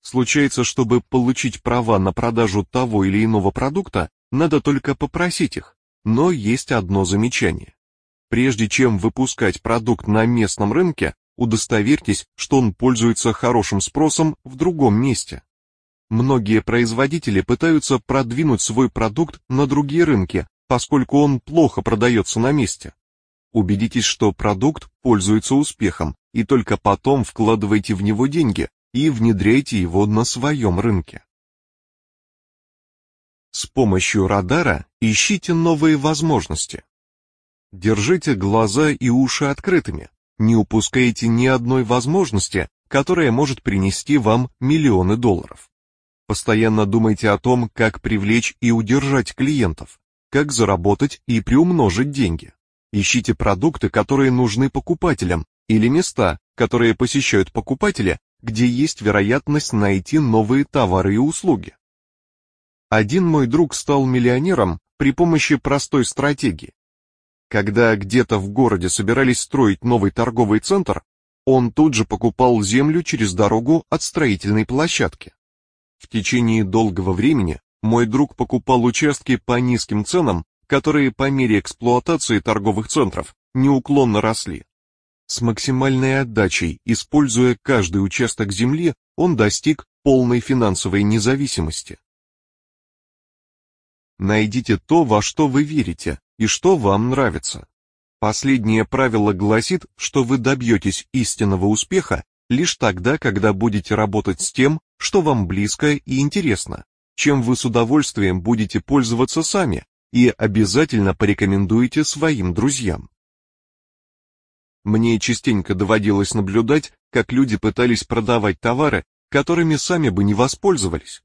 A: Случается, чтобы получить права на продажу того или иного продукта, надо только попросить их, но есть одно замечание. Прежде чем выпускать продукт на местном рынке, удостоверьтесь, что он пользуется хорошим спросом в другом месте. Многие производители пытаются продвинуть свой продукт на другие рынки, поскольку он плохо продается на месте. Убедитесь, что продукт пользуется успехом, и только потом вкладывайте в него деньги, и внедряйте его на своем рынке. С помощью радара ищите новые возможности. Держите глаза и уши открытыми, не упускайте ни одной возможности, которая может принести вам миллионы долларов. Постоянно думайте о том, как привлечь и удержать клиентов, как заработать и приумножить деньги. Ищите продукты, которые нужны покупателям, или места, которые посещают покупатели, где есть вероятность найти новые товары и услуги. Один мой друг стал миллионером при помощи простой стратегии. Когда где-то в городе собирались строить новый торговый центр, он тут же покупал землю через дорогу от строительной площадки. В течение долгого времени мой друг покупал участки по низким ценам, которые по мере эксплуатации торговых центров неуклонно росли. С максимальной отдачей, используя каждый участок земли, он достиг полной финансовой независимости. Найдите то, во что вы верите и что вам нравится. Последнее правило гласит, что вы добьетесь истинного успеха лишь тогда, когда будете работать с тем, что вам близко и интересно, чем вы с удовольствием будете пользоваться сами и обязательно порекомендуете своим друзьям. Мне частенько доводилось наблюдать, как люди пытались продавать товары, которыми сами бы не воспользовались.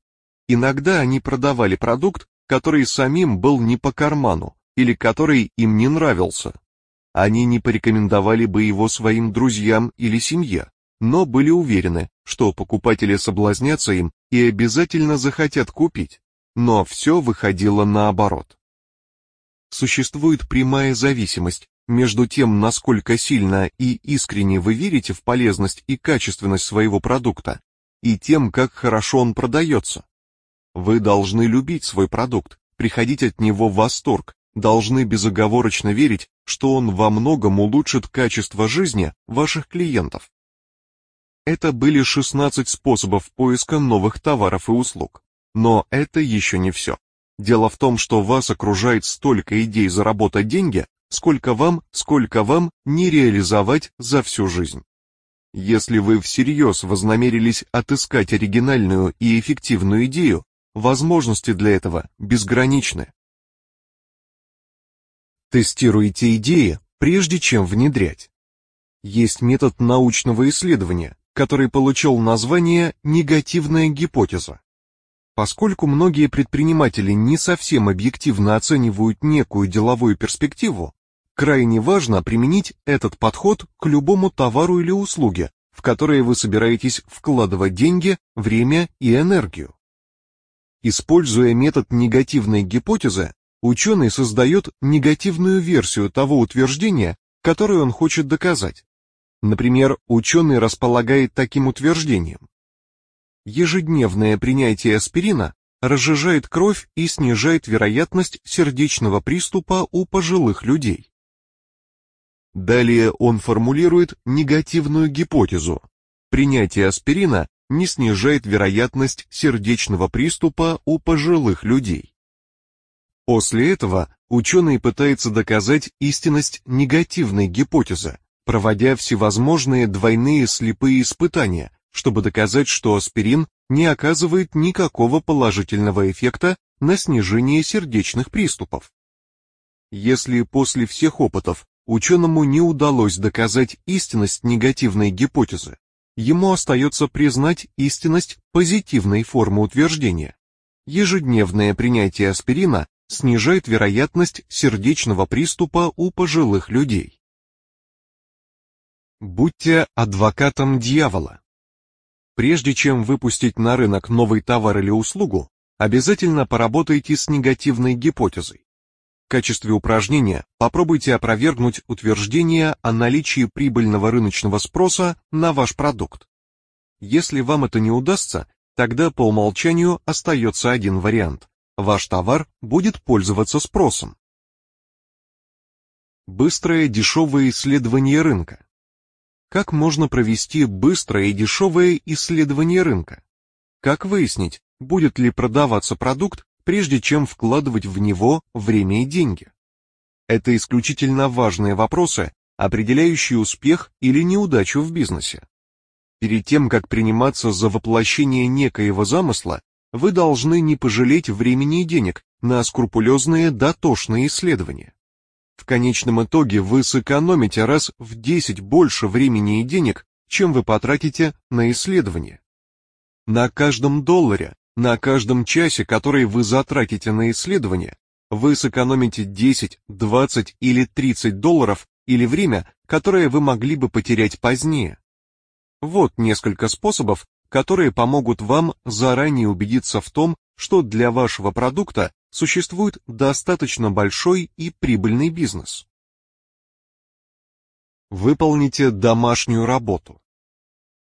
A: Иногда они продавали продукт, который самим был не по карману или который им не нравился. Они не порекомендовали бы его своим друзьям или семье, но были уверены, что покупатели соблазнятся им и обязательно захотят купить. Но все выходило наоборот. Существует прямая зависимость между тем, насколько сильно и искренне вы верите в полезность и качественность своего продукта, и тем, как хорошо он продается. Вы должны любить свой продукт, приходить от него в восторг, должны безоговорочно верить, что он во многом улучшит качество жизни ваших клиентов. Это были 16 способов поиска новых товаров и услуг. Но это еще не все. Дело в том, что вас окружает столько идей заработать деньги, сколько вам, сколько вам не реализовать за всю жизнь. Если вы всерьез вознамерились отыскать оригинальную и эффективную идею, Возможности для этого безграничны. Тестируйте идеи, прежде чем внедрять. Есть метод научного исследования, который получил название «негативная гипотеза». Поскольку многие предприниматели не совсем объективно оценивают некую деловую перспективу, крайне важно применить этот подход к любому товару или услуге, в которые вы собираетесь вкладывать деньги, время и энергию. Используя метод негативной гипотезы, ученый создает негативную версию того утверждения, которое он хочет доказать. Например, ученый располагает таким утверждением. Ежедневное принятие аспирина разжижает кровь и снижает вероятность сердечного приступа у пожилых людей. Далее он формулирует негативную гипотезу. Принятие аспирина не снижает вероятность сердечного приступа у пожилых людей. После этого ученый пытается доказать истинность негативной гипотезы, проводя всевозможные двойные слепые испытания, чтобы доказать, что аспирин не оказывает никакого положительного эффекта на снижение сердечных приступов. Если после всех опытов ученому не удалось доказать истинность негативной гипотезы, ему остается признать истинность позитивной формы утверждения. Ежедневное принятие аспирина снижает вероятность сердечного приступа у пожилых людей. Будьте адвокатом дьявола. Прежде чем выпустить на рынок новый товар или услугу, обязательно поработайте с негативной гипотезой. В качестве упражнения попробуйте опровергнуть утверждение о наличии прибыльного рыночного спроса на ваш продукт. Если вам это не удастся, тогда по умолчанию остается один вариант. Ваш товар будет пользоваться спросом. Быстрое дешевое исследование рынка. Как можно провести быстрое и дешевое исследование рынка? Как выяснить, будет ли продаваться продукт, прежде чем вкладывать в него время и деньги. Это исключительно важные вопросы, определяющие успех или неудачу в бизнесе. Перед тем, как приниматься за воплощение некоего замысла, вы должны не пожалеть времени и денег на скрупулезные дотошные исследования. В конечном итоге вы сэкономите раз в 10 больше времени и денег, чем вы потратите на исследование. На каждом долларе, на каждом часе, который вы затратите на исследование, вы сэкономите 10, 20 или 30 долларов или время, которое вы могли бы потерять позднее. Вот несколько способов, которые помогут вам заранее убедиться в том, что для вашего продукта существует достаточно большой и прибыльный бизнес. Выполните домашнюю работу.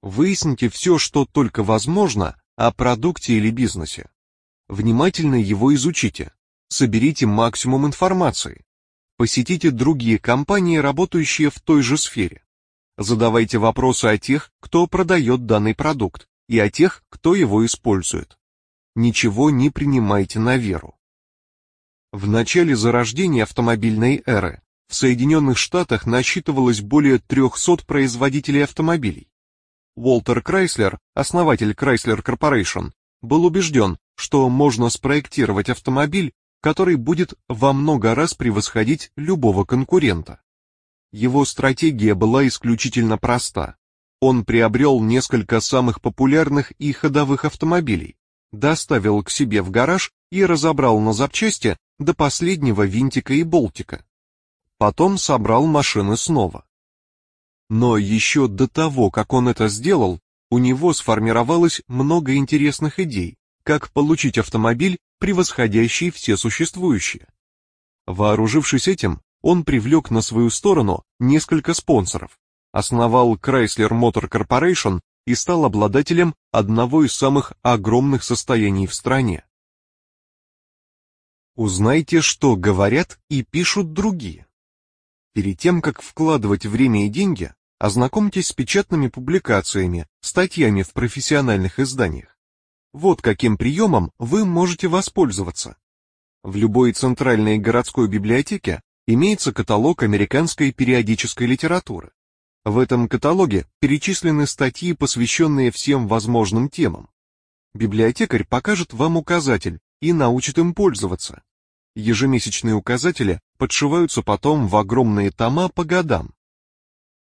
A: Выясните все, что только возможно о продукте или бизнесе. Внимательно его изучите. Соберите максимум информации. Посетите другие компании, работающие в той же сфере. Задавайте вопросы о тех, кто продает данный продукт, и о тех, кто его использует. Ничего не принимайте на веру. В начале зарождения автомобильной эры в Соединенных Штатах насчитывалось более 300 производителей автомобилей. Уолтер Крайслер, основатель Chrysler Corporation, был убежден, что можно спроектировать автомобиль, который будет во много раз превосходить любого конкурента. Его стратегия была исключительно проста. Он приобрел несколько самых популярных и ходовых автомобилей, доставил к себе в гараж и разобрал на запчасти до последнего винтика и болтика. Потом собрал машины снова. Но еще до того, как он это сделал, у него сформировалось много интересных идей, как получить автомобиль, превосходящий все существующие. Вооружившись этим, он привлек на свою сторону несколько спонсоров, основал Chrysler Motor Corporation и стал обладателем одного из самых огромных состояний в стране. Узнайте, что говорят и пишут другие. Перед тем, как вкладывать время и деньги, ознакомьтесь с печатными публикациями, статьями в профессиональных изданиях. Вот каким приемом вы можете воспользоваться. В любой центральной городской библиотеке имеется каталог американской периодической литературы. В этом каталоге перечислены статьи, посвященные всем возможным темам. Библиотекарь покажет вам указатель, и научит им пользоваться. Ежемесячные указатели подшиваются потом в огромные тома по годам.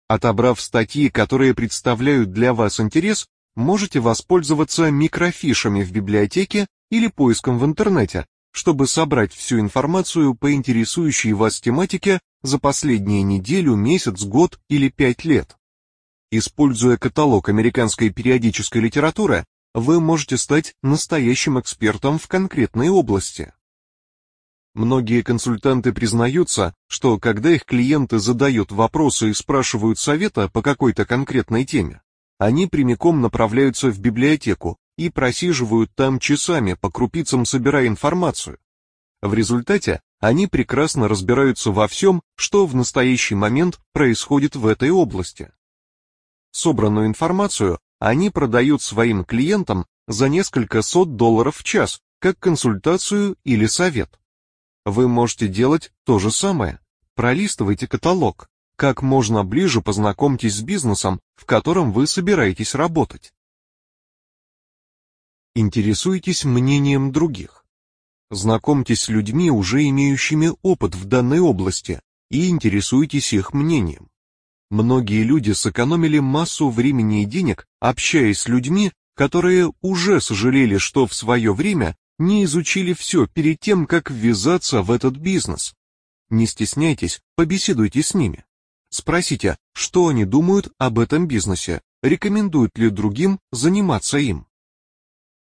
A: Отобрав статьи, которые представляют для вас интерес, можете воспользоваться микрофишами в библиотеке или поиском в интернете, чтобы собрать всю информацию по интересующей вас тематике за последние неделю, месяц, год или пять лет. Используя каталог американской периодической литературы, вы можете стать настоящим экспертом в конкретной области. Многие консультанты признаются, что когда их клиенты задают вопросы и спрашивают совета по какой-то конкретной теме, они прямиком направляются в библиотеку и просиживают там часами по крупицам собирая информацию. В результате они прекрасно разбираются во всем, что в настоящий момент происходит в этой области. Собранную информацию они продают своим клиентам за несколько сот долларов в час, как консультацию или совет. Вы можете делать то же самое. Пролистывайте каталог. Как можно ближе познакомьтесь с бизнесом, в котором вы собираетесь работать. Интересуйтесь мнением других. Знакомьтесь с людьми, уже имеющими опыт в данной области, и интересуйтесь их мнением. Многие люди сэкономили массу времени и денег, общаясь с людьми, которые уже сожалели, что в свое время не изучили все перед тем, как ввязаться в этот бизнес. Не стесняйтесь, побеседуйте с ними. Спросите, что они думают об этом бизнесе, рекомендуют ли другим заниматься им.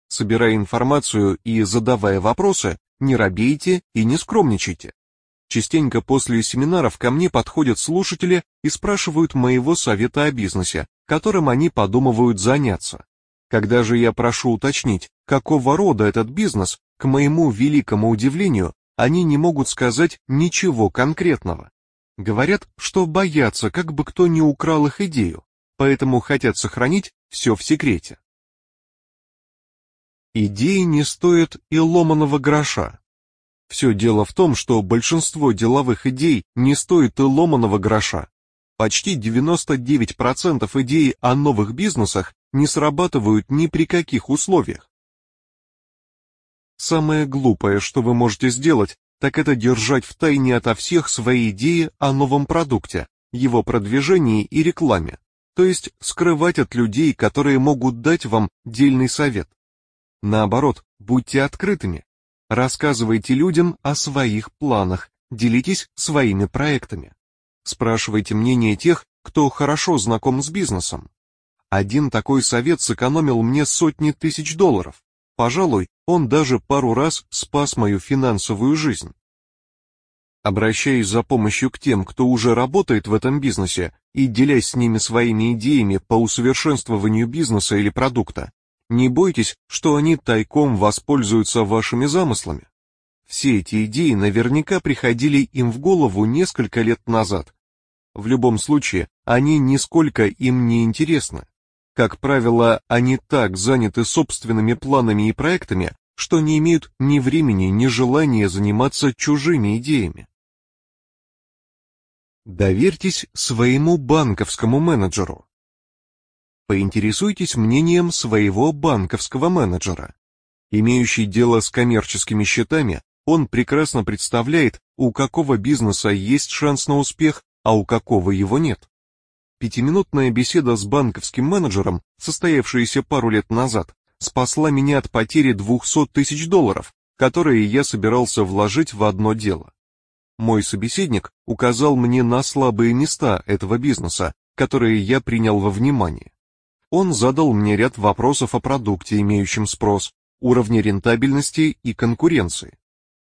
A: Собирая информацию и задавая вопросы, не робейте и не скромничайте. Частенько после семинаров ко мне подходят слушатели и спрашивают моего совета о бизнесе, которым они подумывают заняться. Когда же я прошу уточнить, какого рода этот бизнес, к моему великому удивлению, они не могут сказать ничего конкретного. Говорят, что боятся, как бы кто не украл их идею, поэтому хотят сохранить все в секрете. Идеи не стоят и ломаного гроша. Все дело в том, что большинство деловых идей не стоит и ломаного гроша. Почти 99% идей о новых бизнесах не срабатывают ни при каких условиях. Самое глупое, что вы можете сделать, так это держать в тайне ото всех свои идеи о новом продукте, его продвижении и рекламе, то есть скрывать от людей, которые могут дать вам дельный совет. Наоборот, будьте открытыми, рассказывайте людям о своих планах, делитесь своими проектами. Спрашивайте мнение тех, кто хорошо знаком с бизнесом. Один такой совет сэкономил мне сотни тысяч долларов. Пожалуй, он даже пару раз спас мою финансовую жизнь. Обращаясь за помощью к тем, кто уже работает в этом бизнесе, и делясь с ними своими идеями по усовершенствованию бизнеса или продукта, не бойтесь, что они тайком воспользуются вашими замыслами. Все эти идеи наверняка приходили им в голову несколько лет назад. В любом случае, они нисколько им не интересны. Как правило, они так заняты собственными планами и проектами, что не имеют ни времени, ни желания заниматься чужими идеями. Доверьтесь своему банковскому менеджеру. Поинтересуйтесь мнением своего банковского менеджера. Имеющий дело с коммерческими счетами, он прекрасно представляет, у какого бизнеса есть шанс на успех, а у какого его нет. Пятиминутная беседа с банковским менеджером, состоявшаяся пару лет назад, спасла меня от потери 200 тысяч долларов, которые я собирался вложить в одно дело. Мой собеседник указал мне на слабые места этого бизнеса, которые я принял во внимание. Он задал мне ряд вопросов о продукте, имеющем спрос, уровне рентабельности и конкуренции.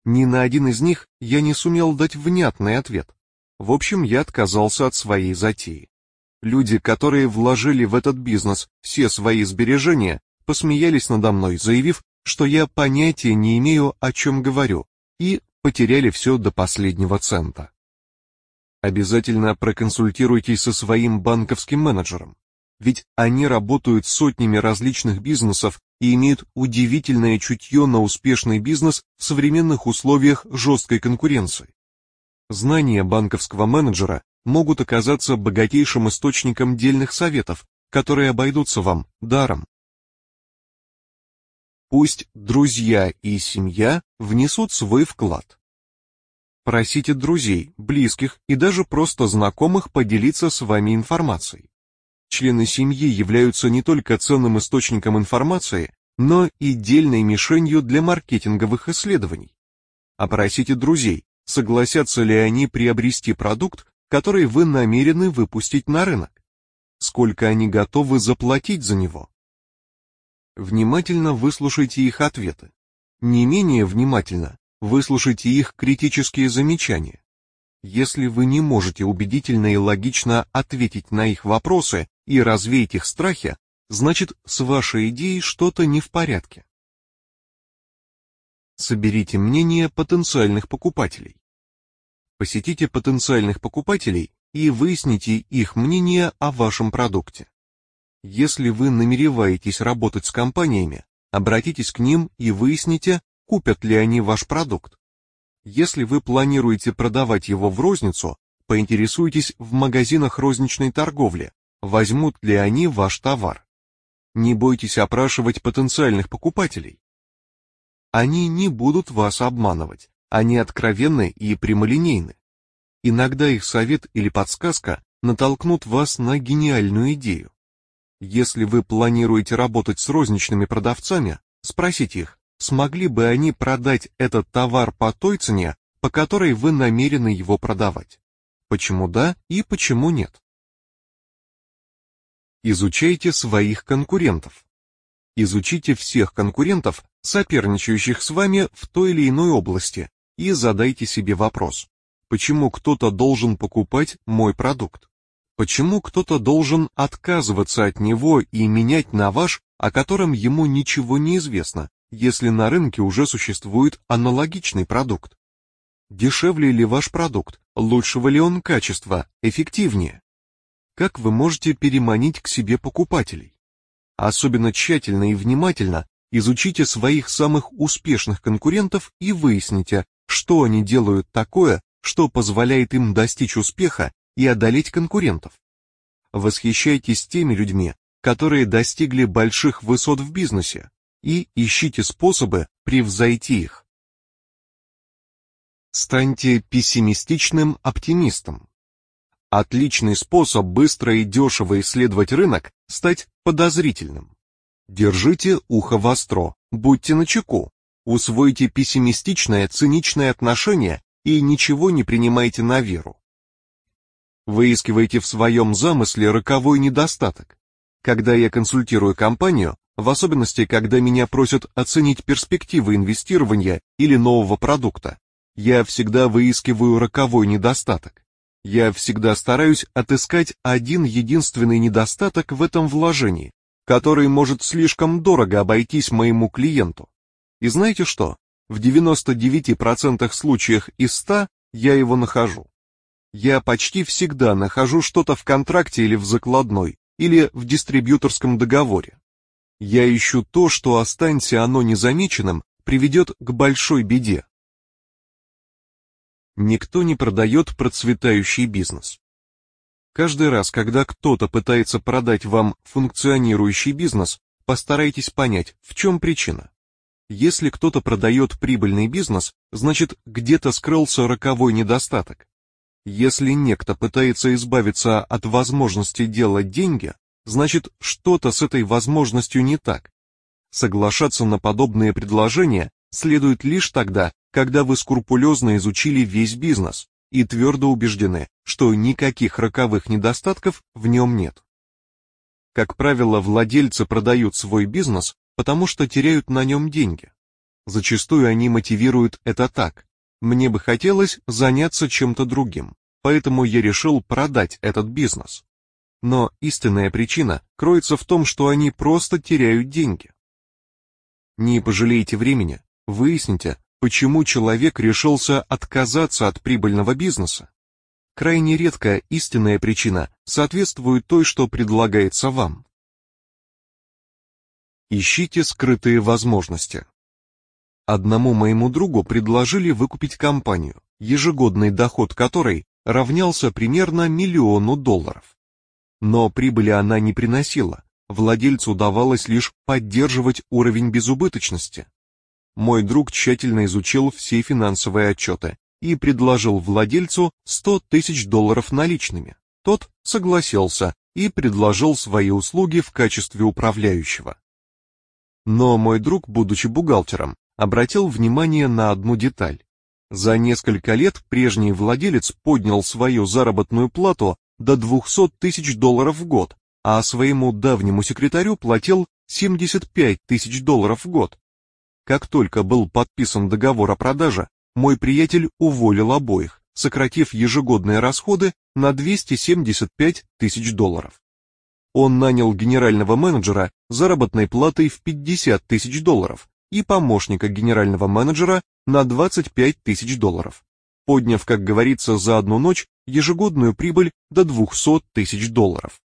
A: Ни на один из них я не сумел дать внятный ответ. В общем, я отказался от своей затеи. Люди, которые вложили в этот бизнес все свои сбережения, посмеялись надо мной, заявив, что я понятия не имею, о чем говорю, и потеряли все до последнего цента. Обязательно проконсультируйтесь со своим банковским менеджером, ведь они работают сотнями различных бизнесов и имеют удивительное чутье на успешный бизнес в современных условиях жесткой конкуренции. Знания банковского менеджера могут оказаться богатейшим источником дельных советов, которые обойдутся вам даром. Пусть друзья и семья внесут свой вклад. Просите друзей, близких и даже просто знакомых поделиться с вами информацией. Члены семьи являются не только ценным источником информации, но и дельной мишенью для маркетинговых исследований. Опросите друзей, согласятся ли они приобрести продукт, который вы намерены выпустить на рынок. Сколько они готовы заплатить за него? Внимательно выслушайте их ответы. Не менее внимательно выслушайте их критические замечания. Если вы не можете убедительно и логично ответить на их вопросы и развеять их страхи, значит, с вашей идеей что-то не в порядке. Соберите мнение потенциальных покупателей. Посетите потенциальных покупателей и выясните их мнение о вашем продукте. Если вы намереваетесь работать с компаниями, обратитесь к ним и выясните, купят ли они ваш продукт. Если вы планируете продавать его в розницу, поинтересуйтесь в магазинах розничной торговли, возьмут ли они ваш товар. Не бойтесь опрашивать потенциальных покупателей. Они не будут вас обманывать, они откровенны и прямолинейны. Иногда их совет или подсказка натолкнут вас на гениальную идею. Если вы планируете работать с розничными продавцами, спросите их, смогли бы они продать этот товар по той цене, по которой вы намерены его продавать. Почему да и почему нет. Изучайте своих конкурентов. Изучите всех конкурентов, соперничающих с вами в той или иной области, и задайте себе вопрос, почему кто-то должен покупать мой продукт? Почему кто-то должен отказываться от него и менять на ваш, о котором ему ничего не известно, если на рынке уже существует аналогичный продукт? Дешевле ли ваш продукт, лучшего ли он качества, эффективнее? Как вы можете переманить к себе покупателей? Особенно тщательно и внимательно изучите своих самых успешных конкурентов и выясните, что они делают такое, что позволяет им достичь успеха и одолеть конкурентов. Восхищайтесь теми людьми, которые достигли больших высот в бизнесе, и ищите способы превзойти их. Станьте пессимистичным оптимистом. Отличный способ быстро и дешево исследовать рынок – стать подозрительным. Держите ухо востро, будьте начеку, усвойте пессимистичное, циничное отношение и ничего не принимайте на веру. Выискивайте в своем замысле роковой недостаток. Когда я консультирую компанию, в особенности, когда меня просят оценить перспективы инвестирования или нового продукта, я всегда выискиваю роковой недостаток. Я всегда стараюсь отыскать один единственный недостаток в этом вложении, который может слишком дорого обойтись моему клиенту. И знаете что? В 99% случаях из 100 я его нахожу. Я почти всегда нахожу что-то в контракте или в закладной, или в дистрибьюторском договоре. Я ищу то, что останься оно незамеченным, приведет к большой беде. Никто не продает процветающий бизнес. Каждый раз, когда кто-то пытается продать вам функционирующий бизнес, постарайтесь понять, в чем причина. Если кто-то продает прибыльный бизнес, значит где-то скрылся роковой недостаток. Если некто пытается избавиться от возможности делать деньги, значит что-то с этой возможностью не так. Соглашаться на подобные предложения следует лишь тогда, когда вы скрупулезно изучили весь бизнес и твердо убеждены, что никаких роковых недостатков в нем нет. Как правило, владельцы продают свой бизнес, потому что теряют на нем деньги. Зачастую они мотивируют это так. Мне бы хотелось заняться чем-то другим, поэтому я решил продать этот бизнес. Но истинная причина кроется в том, что они просто теряют деньги. Не пожалейте времени, выясните, почему человек решился отказаться от прибыльного бизнеса. Крайне редко истинная причина соответствует той, что предлагается вам. Ищите скрытые возможности. Одному моему другу предложили выкупить компанию, ежегодный доход которой равнялся примерно миллиону долларов. Но прибыли она не приносила, владельцу удавалось лишь поддерживать уровень безубыточности, мой друг тщательно изучил все финансовые отчеты и предложил владельцу 100 тысяч долларов наличными. Тот согласился и предложил свои услуги в качестве управляющего. Но мой друг, будучи бухгалтером, обратил внимание на одну деталь. За несколько лет прежний владелец поднял свою заработную плату до 200 тысяч долларов в год, а своему давнему секретарю платил 75 тысяч долларов в год. Как только был подписан договор о продаже, мой приятель уволил обоих, сократив ежегодные расходы на 275 тысяч долларов. Он нанял генерального менеджера заработной платой в 50 тысяч долларов и помощника генерального менеджера на 25 тысяч долларов, подняв, как говорится, за одну ночь ежегодную прибыль до 200 тысяч долларов.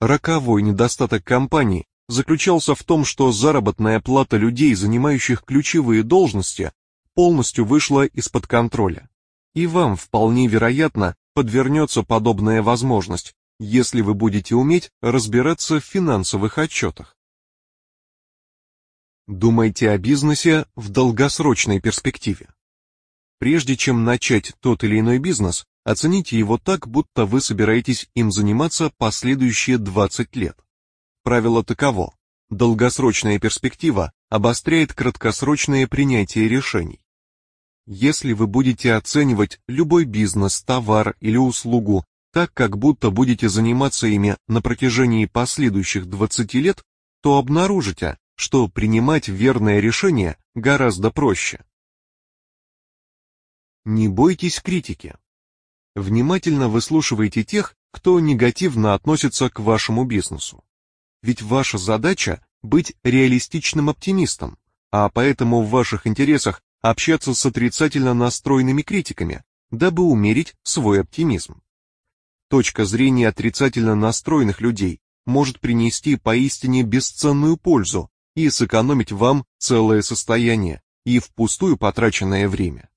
A: Роковой недостаток компании заключался в том, что заработная плата людей, занимающих ключевые должности, полностью вышла из-под контроля. И вам вполне вероятно подвернется подобная возможность, если вы будете уметь разбираться в финансовых отчетах. Думайте о бизнесе в долгосрочной перспективе. Прежде чем начать тот или иной бизнес, оцените его так, будто вы собираетесь им заниматься последующие 20 лет. Правило таково. Долгосрочная перспектива обостряет краткосрочное принятие решений. Если вы будете оценивать любой бизнес, товар или услугу так, как будто будете заниматься ими на протяжении последующих 20 лет, то обнаружите, что принимать верное решение гораздо проще. Не бойтесь критики. Внимательно выслушивайте тех, кто негативно относится к вашему бизнесу. Ведь ваша задача быть реалистичным оптимистом, а поэтому в ваших интересах общаться с отрицательно настроенными критиками, дабы умерить свой оптимизм. Точка зрения отрицательно настроенных людей может принести поистине бесценную пользу и сэкономить вам целое состояние и впустую потраченное время.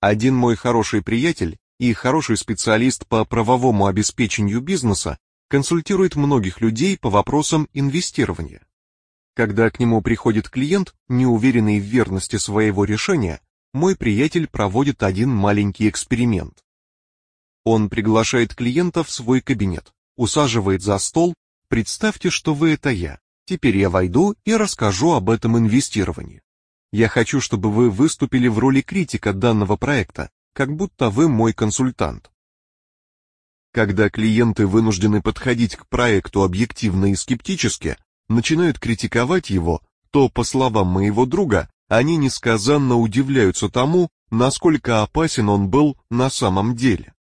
A: Один мой хороший приятель и хороший специалист по правовому обеспечению бизнеса консультирует многих людей по вопросам инвестирования. Когда к нему приходит клиент, неуверенный в верности своего решения, мой приятель проводит один маленький эксперимент. Он приглашает клиента в свой кабинет, усаживает за стол, представьте, что вы это я. Теперь я войду и расскажу об этом инвестировании. Я хочу, чтобы вы выступили в роли критика данного проекта, как будто вы мой консультант. Когда клиенты вынуждены подходить к проекту объективно и скептически, начинают критиковать его, то, по словам моего друга, они несказанно удивляются тому, насколько опасен он был на самом деле.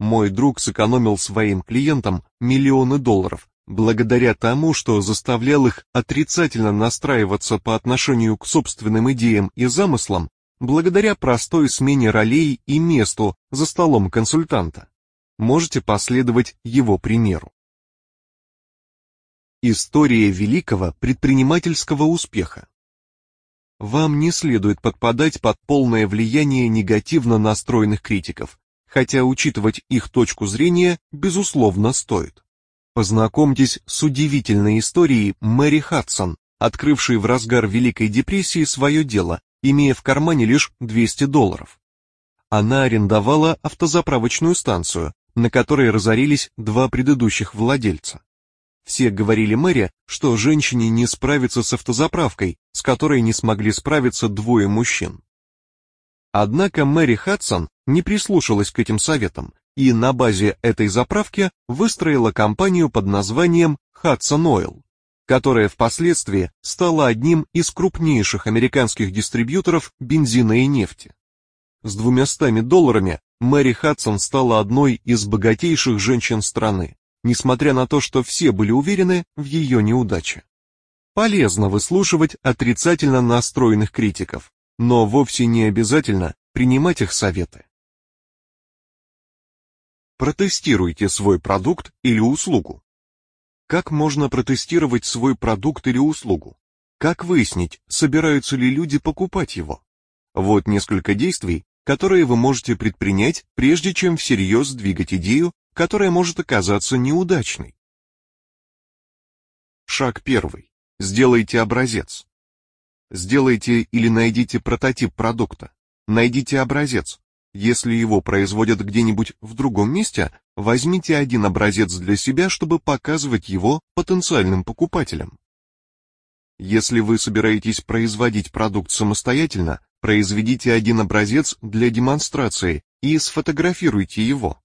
A: Мой друг сэкономил своим клиентам миллионы долларов, благодаря тому, что заставлял их отрицательно настраиваться по отношению к собственным идеям и замыслам, благодаря простой смене ролей и месту за столом консультанта. Можете последовать его примеру. История великого предпринимательского успеха. Вам не следует подпадать под полное влияние негативно настроенных критиков, хотя учитывать их точку зрения, безусловно, стоит. Познакомьтесь с удивительной историей Мэри Хадсон, открывшей в разгар Великой депрессии свое дело, имея в кармане лишь 200 долларов. Она арендовала автозаправочную станцию, на которой разорились два предыдущих владельца. Все говорили Мэри, что женщине не справиться с автозаправкой, с которой не смогли справиться двое мужчин. Однако Мэри Хадсон не прислушалась к этим советам и на базе этой заправки выстроила компанию под названием Hudson Oil, которая впоследствии стала одним из крупнейших американских дистрибьюторов бензина и нефти. С двумястами долларами Мэри Хадсон стала одной из богатейших женщин страны, несмотря на то, что все были уверены в ее неудаче. Полезно выслушивать отрицательно настроенных критиков, но вовсе не обязательно принимать их советы. Протестируйте свой продукт или услугу. Как можно протестировать свой продукт или услугу? Как выяснить, собираются ли люди покупать его? Вот несколько действий, которые вы можете предпринять, прежде чем всерьез двигать идею которая может оказаться неудачной. Шаг первый. Сделайте образец. Сделайте или найдите прототип продукта. Найдите образец. Если его производят где-нибудь в другом месте, возьмите один образец для себя, чтобы показывать его потенциальным покупателям. Если вы собираетесь производить продукт самостоятельно, произведите один образец для демонстрации и сфотографируйте его.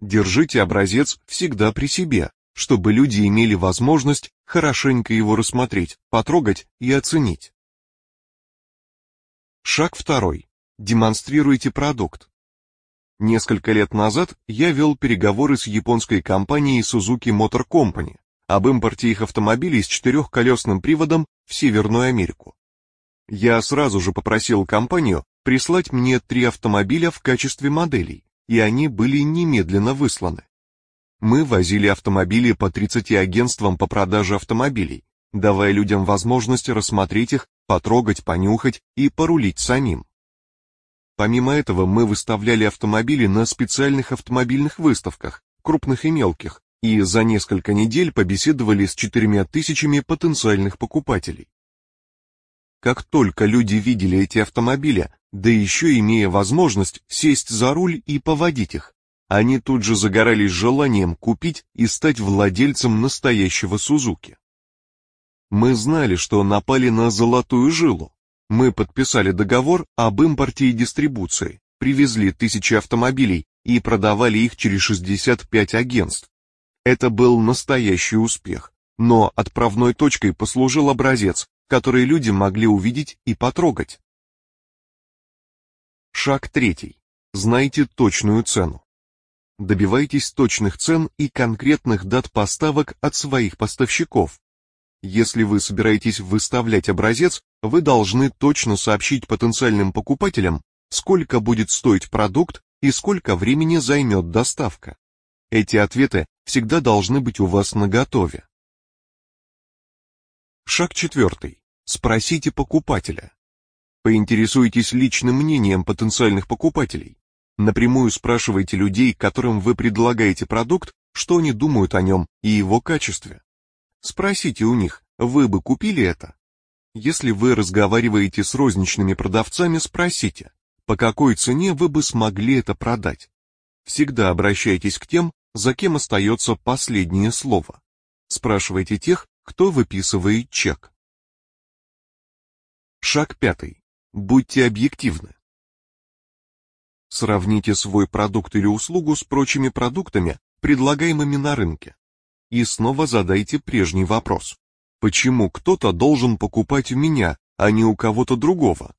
A: Держите образец всегда при себе, чтобы люди имели возможность хорошенько его рассмотреть, потрогать и оценить. Шаг второй. Демонстрируйте продукт. Несколько лет назад я вел переговоры с японской компанией Suzuki Motor Company об импорте их автомобилей с четырехколесным приводом в Северную Америку. Я сразу же попросил компанию прислать мне три автомобиля в качестве моделей, и они были немедленно высланы. Мы возили автомобили по 30 агентствам по продаже автомобилей, давая людям возможность рассмотреть их, потрогать, понюхать и порулить самим. Помимо этого, мы выставляли автомобили на специальных автомобильных выставках, крупных и мелких, и за несколько недель побеседовали с четырьмя тысячами потенциальных покупателей. Как только люди видели эти автомобили, да еще имея возможность сесть за руль и поводить их. Они тут же загорались желанием купить и стать владельцем настоящего Сузуки. Мы знали, что напали на золотую жилу. Мы подписали договор об импорте и дистрибуции, привезли тысячи автомобилей и продавали их через 65 агентств. Это был настоящий успех, но отправной точкой послужил образец, который люди могли увидеть и потрогать. Шаг третий. Знайте точную цену. Добивайтесь точных цен и конкретных дат поставок от своих поставщиков. Если вы собираетесь выставлять образец, вы должны точно сообщить потенциальным покупателям, сколько будет стоить продукт и сколько времени займет доставка. Эти ответы всегда должны быть у вас наготове. Шаг четвертый. Спросите покупателя. Поинтересуйтесь личным мнением потенциальных покупателей. Напрямую спрашивайте людей, которым вы предлагаете продукт, что они думают о нем и его качестве. Спросите у них, вы бы купили это? Если вы разговариваете с розничными продавцами, спросите, по какой цене вы бы смогли это продать. Всегда обращайтесь к тем, за кем остается последнее слово. Спрашивайте тех, кто выписывает чек. Шаг пятый. Будьте объективны. Сравните свой продукт или услугу с прочими продуктами, предлагаемыми на рынке. И снова задайте прежний вопрос. Почему кто-то должен покупать у меня, а не у кого-то другого?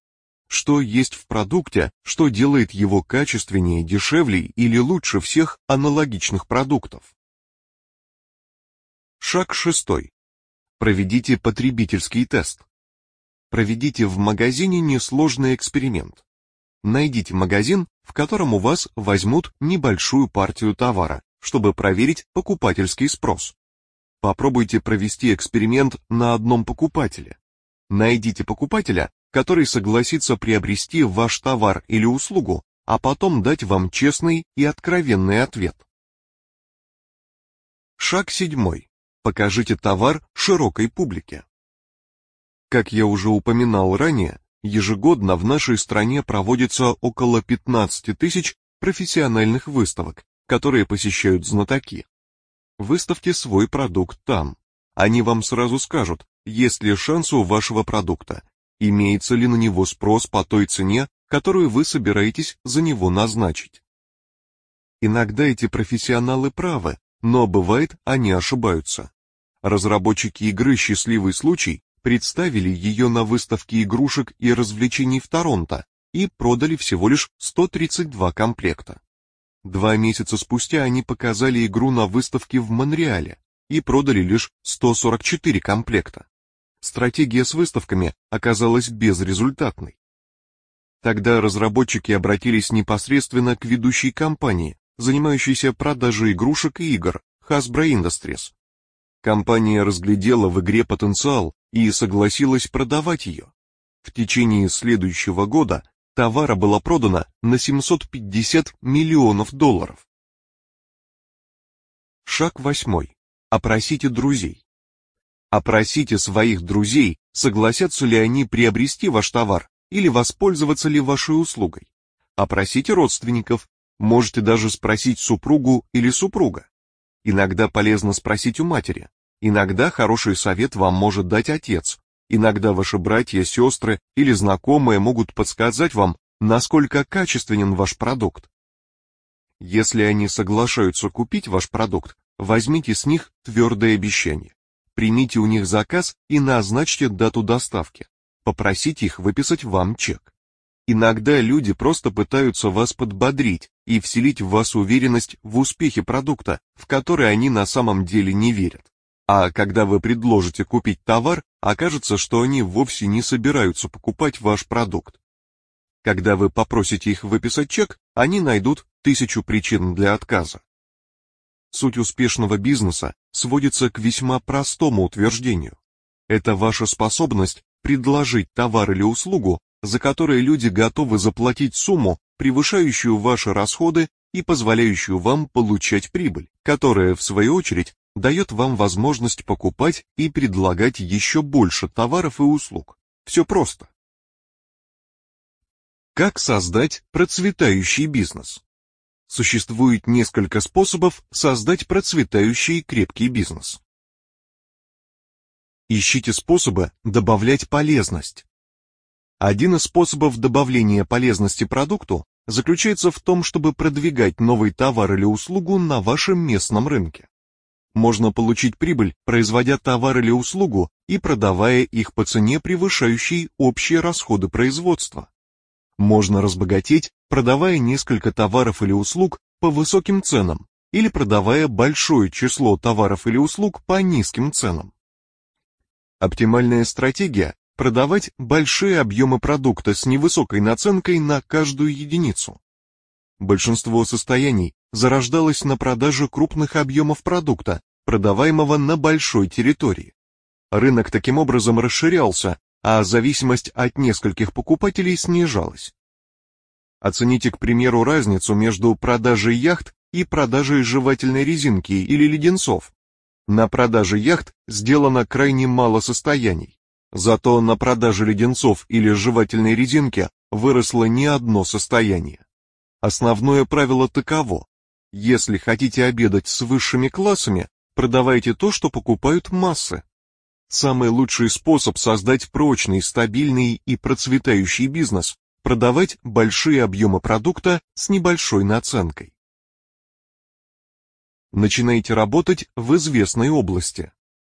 A: Что есть в продукте, что делает его качественнее, дешевле или лучше всех аналогичных продуктов? Шаг шестой. Проведите потребительский тест. Проведите в магазине несложный эксперимент. Найдите магазин, в котором у вас возьмут небольшую партию товара, чтобы проверить покупательский спрос. Попробуйте провести эксперимент на одном покупателе. Найдите покупателя, который согласится приобрести ваш товар или услугу, а потом дать вам честный и откровенный ответ. Шаг седьмой. Покажите товар широкой публике. Как я уже упоминал ранее, Ежегодно в нашей стране проводится около 15 тысяч профессиональных выставок, которые посещают знатоки. Выставьте свой продукт там. Они вам сразу скажут, есть ли шанс у вашего продукта, имеется ли на него спрос по той цене, которую вы собираетесь за него назначить. Иногда эти профессионалы правы, но бывает, они ошибаются. Разработчики игры «Счастливый случай» представили ее на выставке игрушек и развлечений в Торонто и продали всего лишь 132 комплекта. Два месяца спустя они показали игру на выставке в Монреале и продали лишь 144 комплекта. Стратегия с выставками оказалась безрезультатной. Тогда разработчики обратились непосредственно к ведущей компании, занимающейся продажей игрушек и игр, Hasbro Industries. Компания разглядела в игре потенциал и согласилась продавать ее. В течение следующего года товара было продано на 750 миллионов долларов. Шаг восьмой. Опросите друзей. Опросите своих друзей, согласятся ли они приобрести ваш товар или воспользоваться ли вашей услугой. Опросите родственников, можете даже спросить супругу или супруга. Иногда полезно спросить у матери, Иногда хороший совет вам может дать отец. Иногда ваши братья, сестры или знакомые могут подсказать вам, насколько качественен ваш продукт. Если они соглашаются купить ваш продукт, возьмите с них твердое обещание. Примите у них заказ и назначьте дату доставки. Попросите их выписать вам чек. Иногда люди просто пытаются вас подбодрить и вселить в вас уверенность в успехе продукта, в который они на самом деле не верят. А когда вы предложите купить товар, окажется, что они вовсе не собираются покупать ваш продукт. Когда вы попросите их выписать чек, они найдут тысячу причин для отказа. Суть успешного бизнеса сводится к весьма простому утверждению. Это ваша способность предложить товар или услугу, за которые люди готовы заплатить сумму, превышающую ваши расходы и позволяющую вам получать прибыль, которая, в свою очередь, дает вам возможность покупать и предлагать еще больше товаров и услуг. Все просто. Как создать процветающий бизнес? Существует несколько способов создать процветающий и крепкий бизнес. Ищите способы добавлять полезность. Один из способов добавления полезности продукту заключается в том, чтобы продвигать новый товар или услугу на вашем местном рынке. Можно получить прибыль, производя товар или услугу и продавая их по цене, превышающей общие расходы производства. Можно разбогатеть, продавая несколько товаров или услуг по высоким ценам или продавая большое число товаров или услуг по низким ценам. Оптимальная стратегия – продавать большие объемы продукта с невысокой наценкой на каждую единицу. Большинство состояний зарождалось на продаже крупных объемов продукта, продаваемого на большой территории. Рынок таким образом расширялся, а зависимость от нескольких покупателей снижалась. Оцените, к примеру, разницу между продажей яхт и продажей жевательной резинки или леденцов. На продаже яхт сделано крайне мало состояний. Зато на продаже леденцов или жевательной резинки выросло не одно состояние. Основное правило таково. Если хотите обедать с высшими классами, продавайте то, что покупают массы. Самый лучший способ создать прочный, стабильный и процветающий бизнес – продавать большие объемы продукта с небольшой наценкой. Начинайте работать в известной области.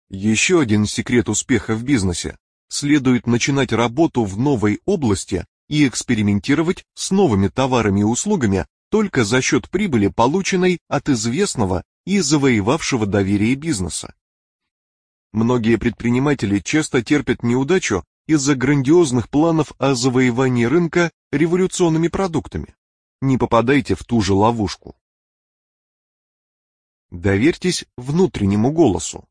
A: Еще один секрет успеха в бизнесе – следует начинать работу в новой области и экспериментировать с новыми товарами и услугами только за счет прибыли, полученной от известного и завоевавшего доверие бизнеса. Многие предприниматели часто терпят неудачу из-за грандиозных планов о завоевании рынка революционными продуктами. Не попадайте в ту же ловушку. Доверьтесь внутреннему голосу.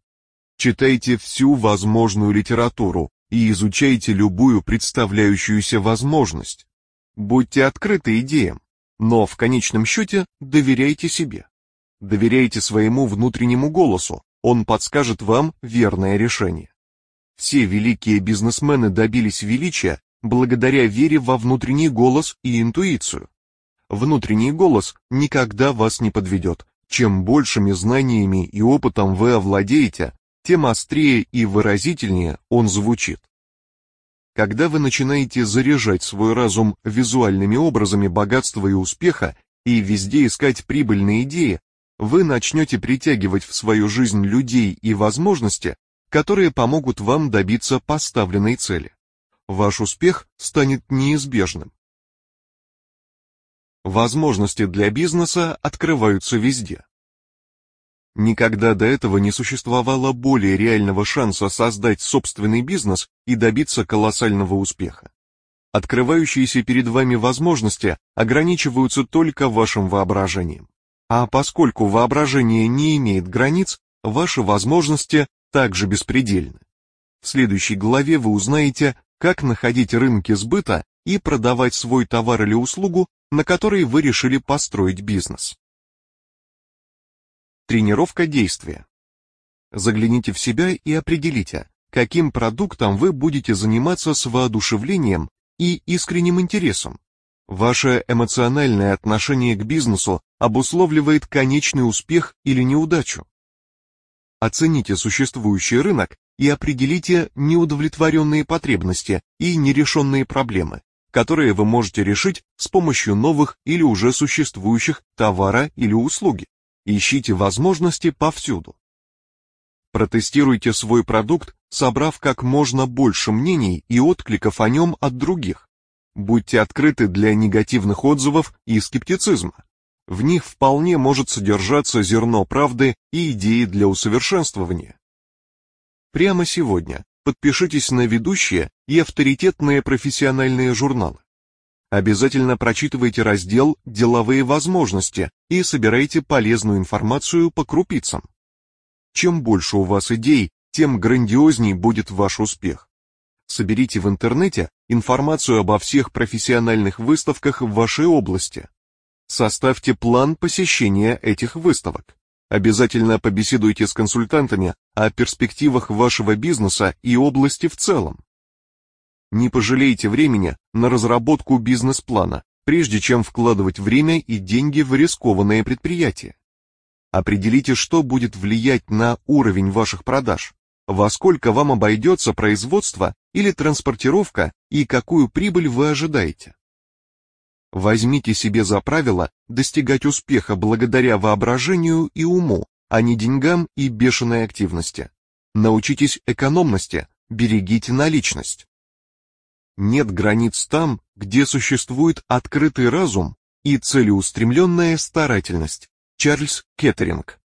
A: Читайте всю возможную литературу и изучайте любую представляющуюся возможность. Будьте открыты идеям, но в конечном счете доверяйте себе. Доверяйте своему внутреннему голосу, он подскажет вам верное решение. Все великие бизнесмены добились величия благодаря вере во внутренний голос и интуицию. Внутренний голос никогда вас не подведет. Чем большими знаниями и опытом вы овладеете, тем острее и выразительнее он звучит. Когда вы начинаете заряжать свой разум визуальными образами богатства и успеха и везде искать прибыльные идеи, вы начнете притягивать в свою жизнь людей и возможности, которые помогут вам добиться поставленной цели. Ваш успех станет неизбежным. Возможности для бизнеса открываются везде. Никогда до этого не существовало более реального шанса создать собственный бизнес и добиться колоссального успеха. Открывающиеся перед вами возможности ограничиваются только вашим воображением. А поскольку воображение не имеет границ, ваши возможности также беспредельны. В следующей главе вы узнаете, как находить рынки сбыта и продавать свой товар или услугу, на который вы решили построить бизнес. Тренировка действия. Загляните в себя и определите, каким продуктом вы будете заниматься с воодушевлением и искренним интересом. Ваше эмоциональное отношение к бизнесу обусловливает конечный успех или неудачу. Оцените существующий рынок и определите неудовлетворенные потребности и нерешенные проблемы, которые вы можете решить с помощью новых или уже существующих товара или услуги. Ищите возможности повсюду. Протестируйте свой продукт, собрав как можно больше мнений и откликов о нем от других. Будьте открыты для негативных отзывов и скептицизма. В них вполне может содержаться зерно правды и идеи для усовершенствования. Прямо сегодня подпишитесь на ведущие и авторитетные профессиональные журналы. Обязательно прочитывайте раздел «Деловые возможности» и собирайте полезную информацию по крупицам. Чем больше у вас идей, тем грандиозней будет ваш успех. Соберите в интернете информацию обо всех профессиональных выставках в вашей области. Составьте план посещения этих выставок. Обязательно побеседуйте с консультантами о перспективах вашего бизнеса и области в целом. Не пожалейте времени на разработку бизнес-плана, прежде чем вкладывать время и деньги в рискованное предприятие. Определите, что будет влиять на уровень ваших продаж, во сколько вам обойдется производство или транспортировка и какую прибыль вы ожидаете. Возьмите себе за правило достигать успеха благодаря воображению и уму, а не деньгам и бешеной активности. Научитесь экономности, берегите наличность. Нет границ там, где существует открытый разум и целеустремленная старательность. Чарльз Кеттеринг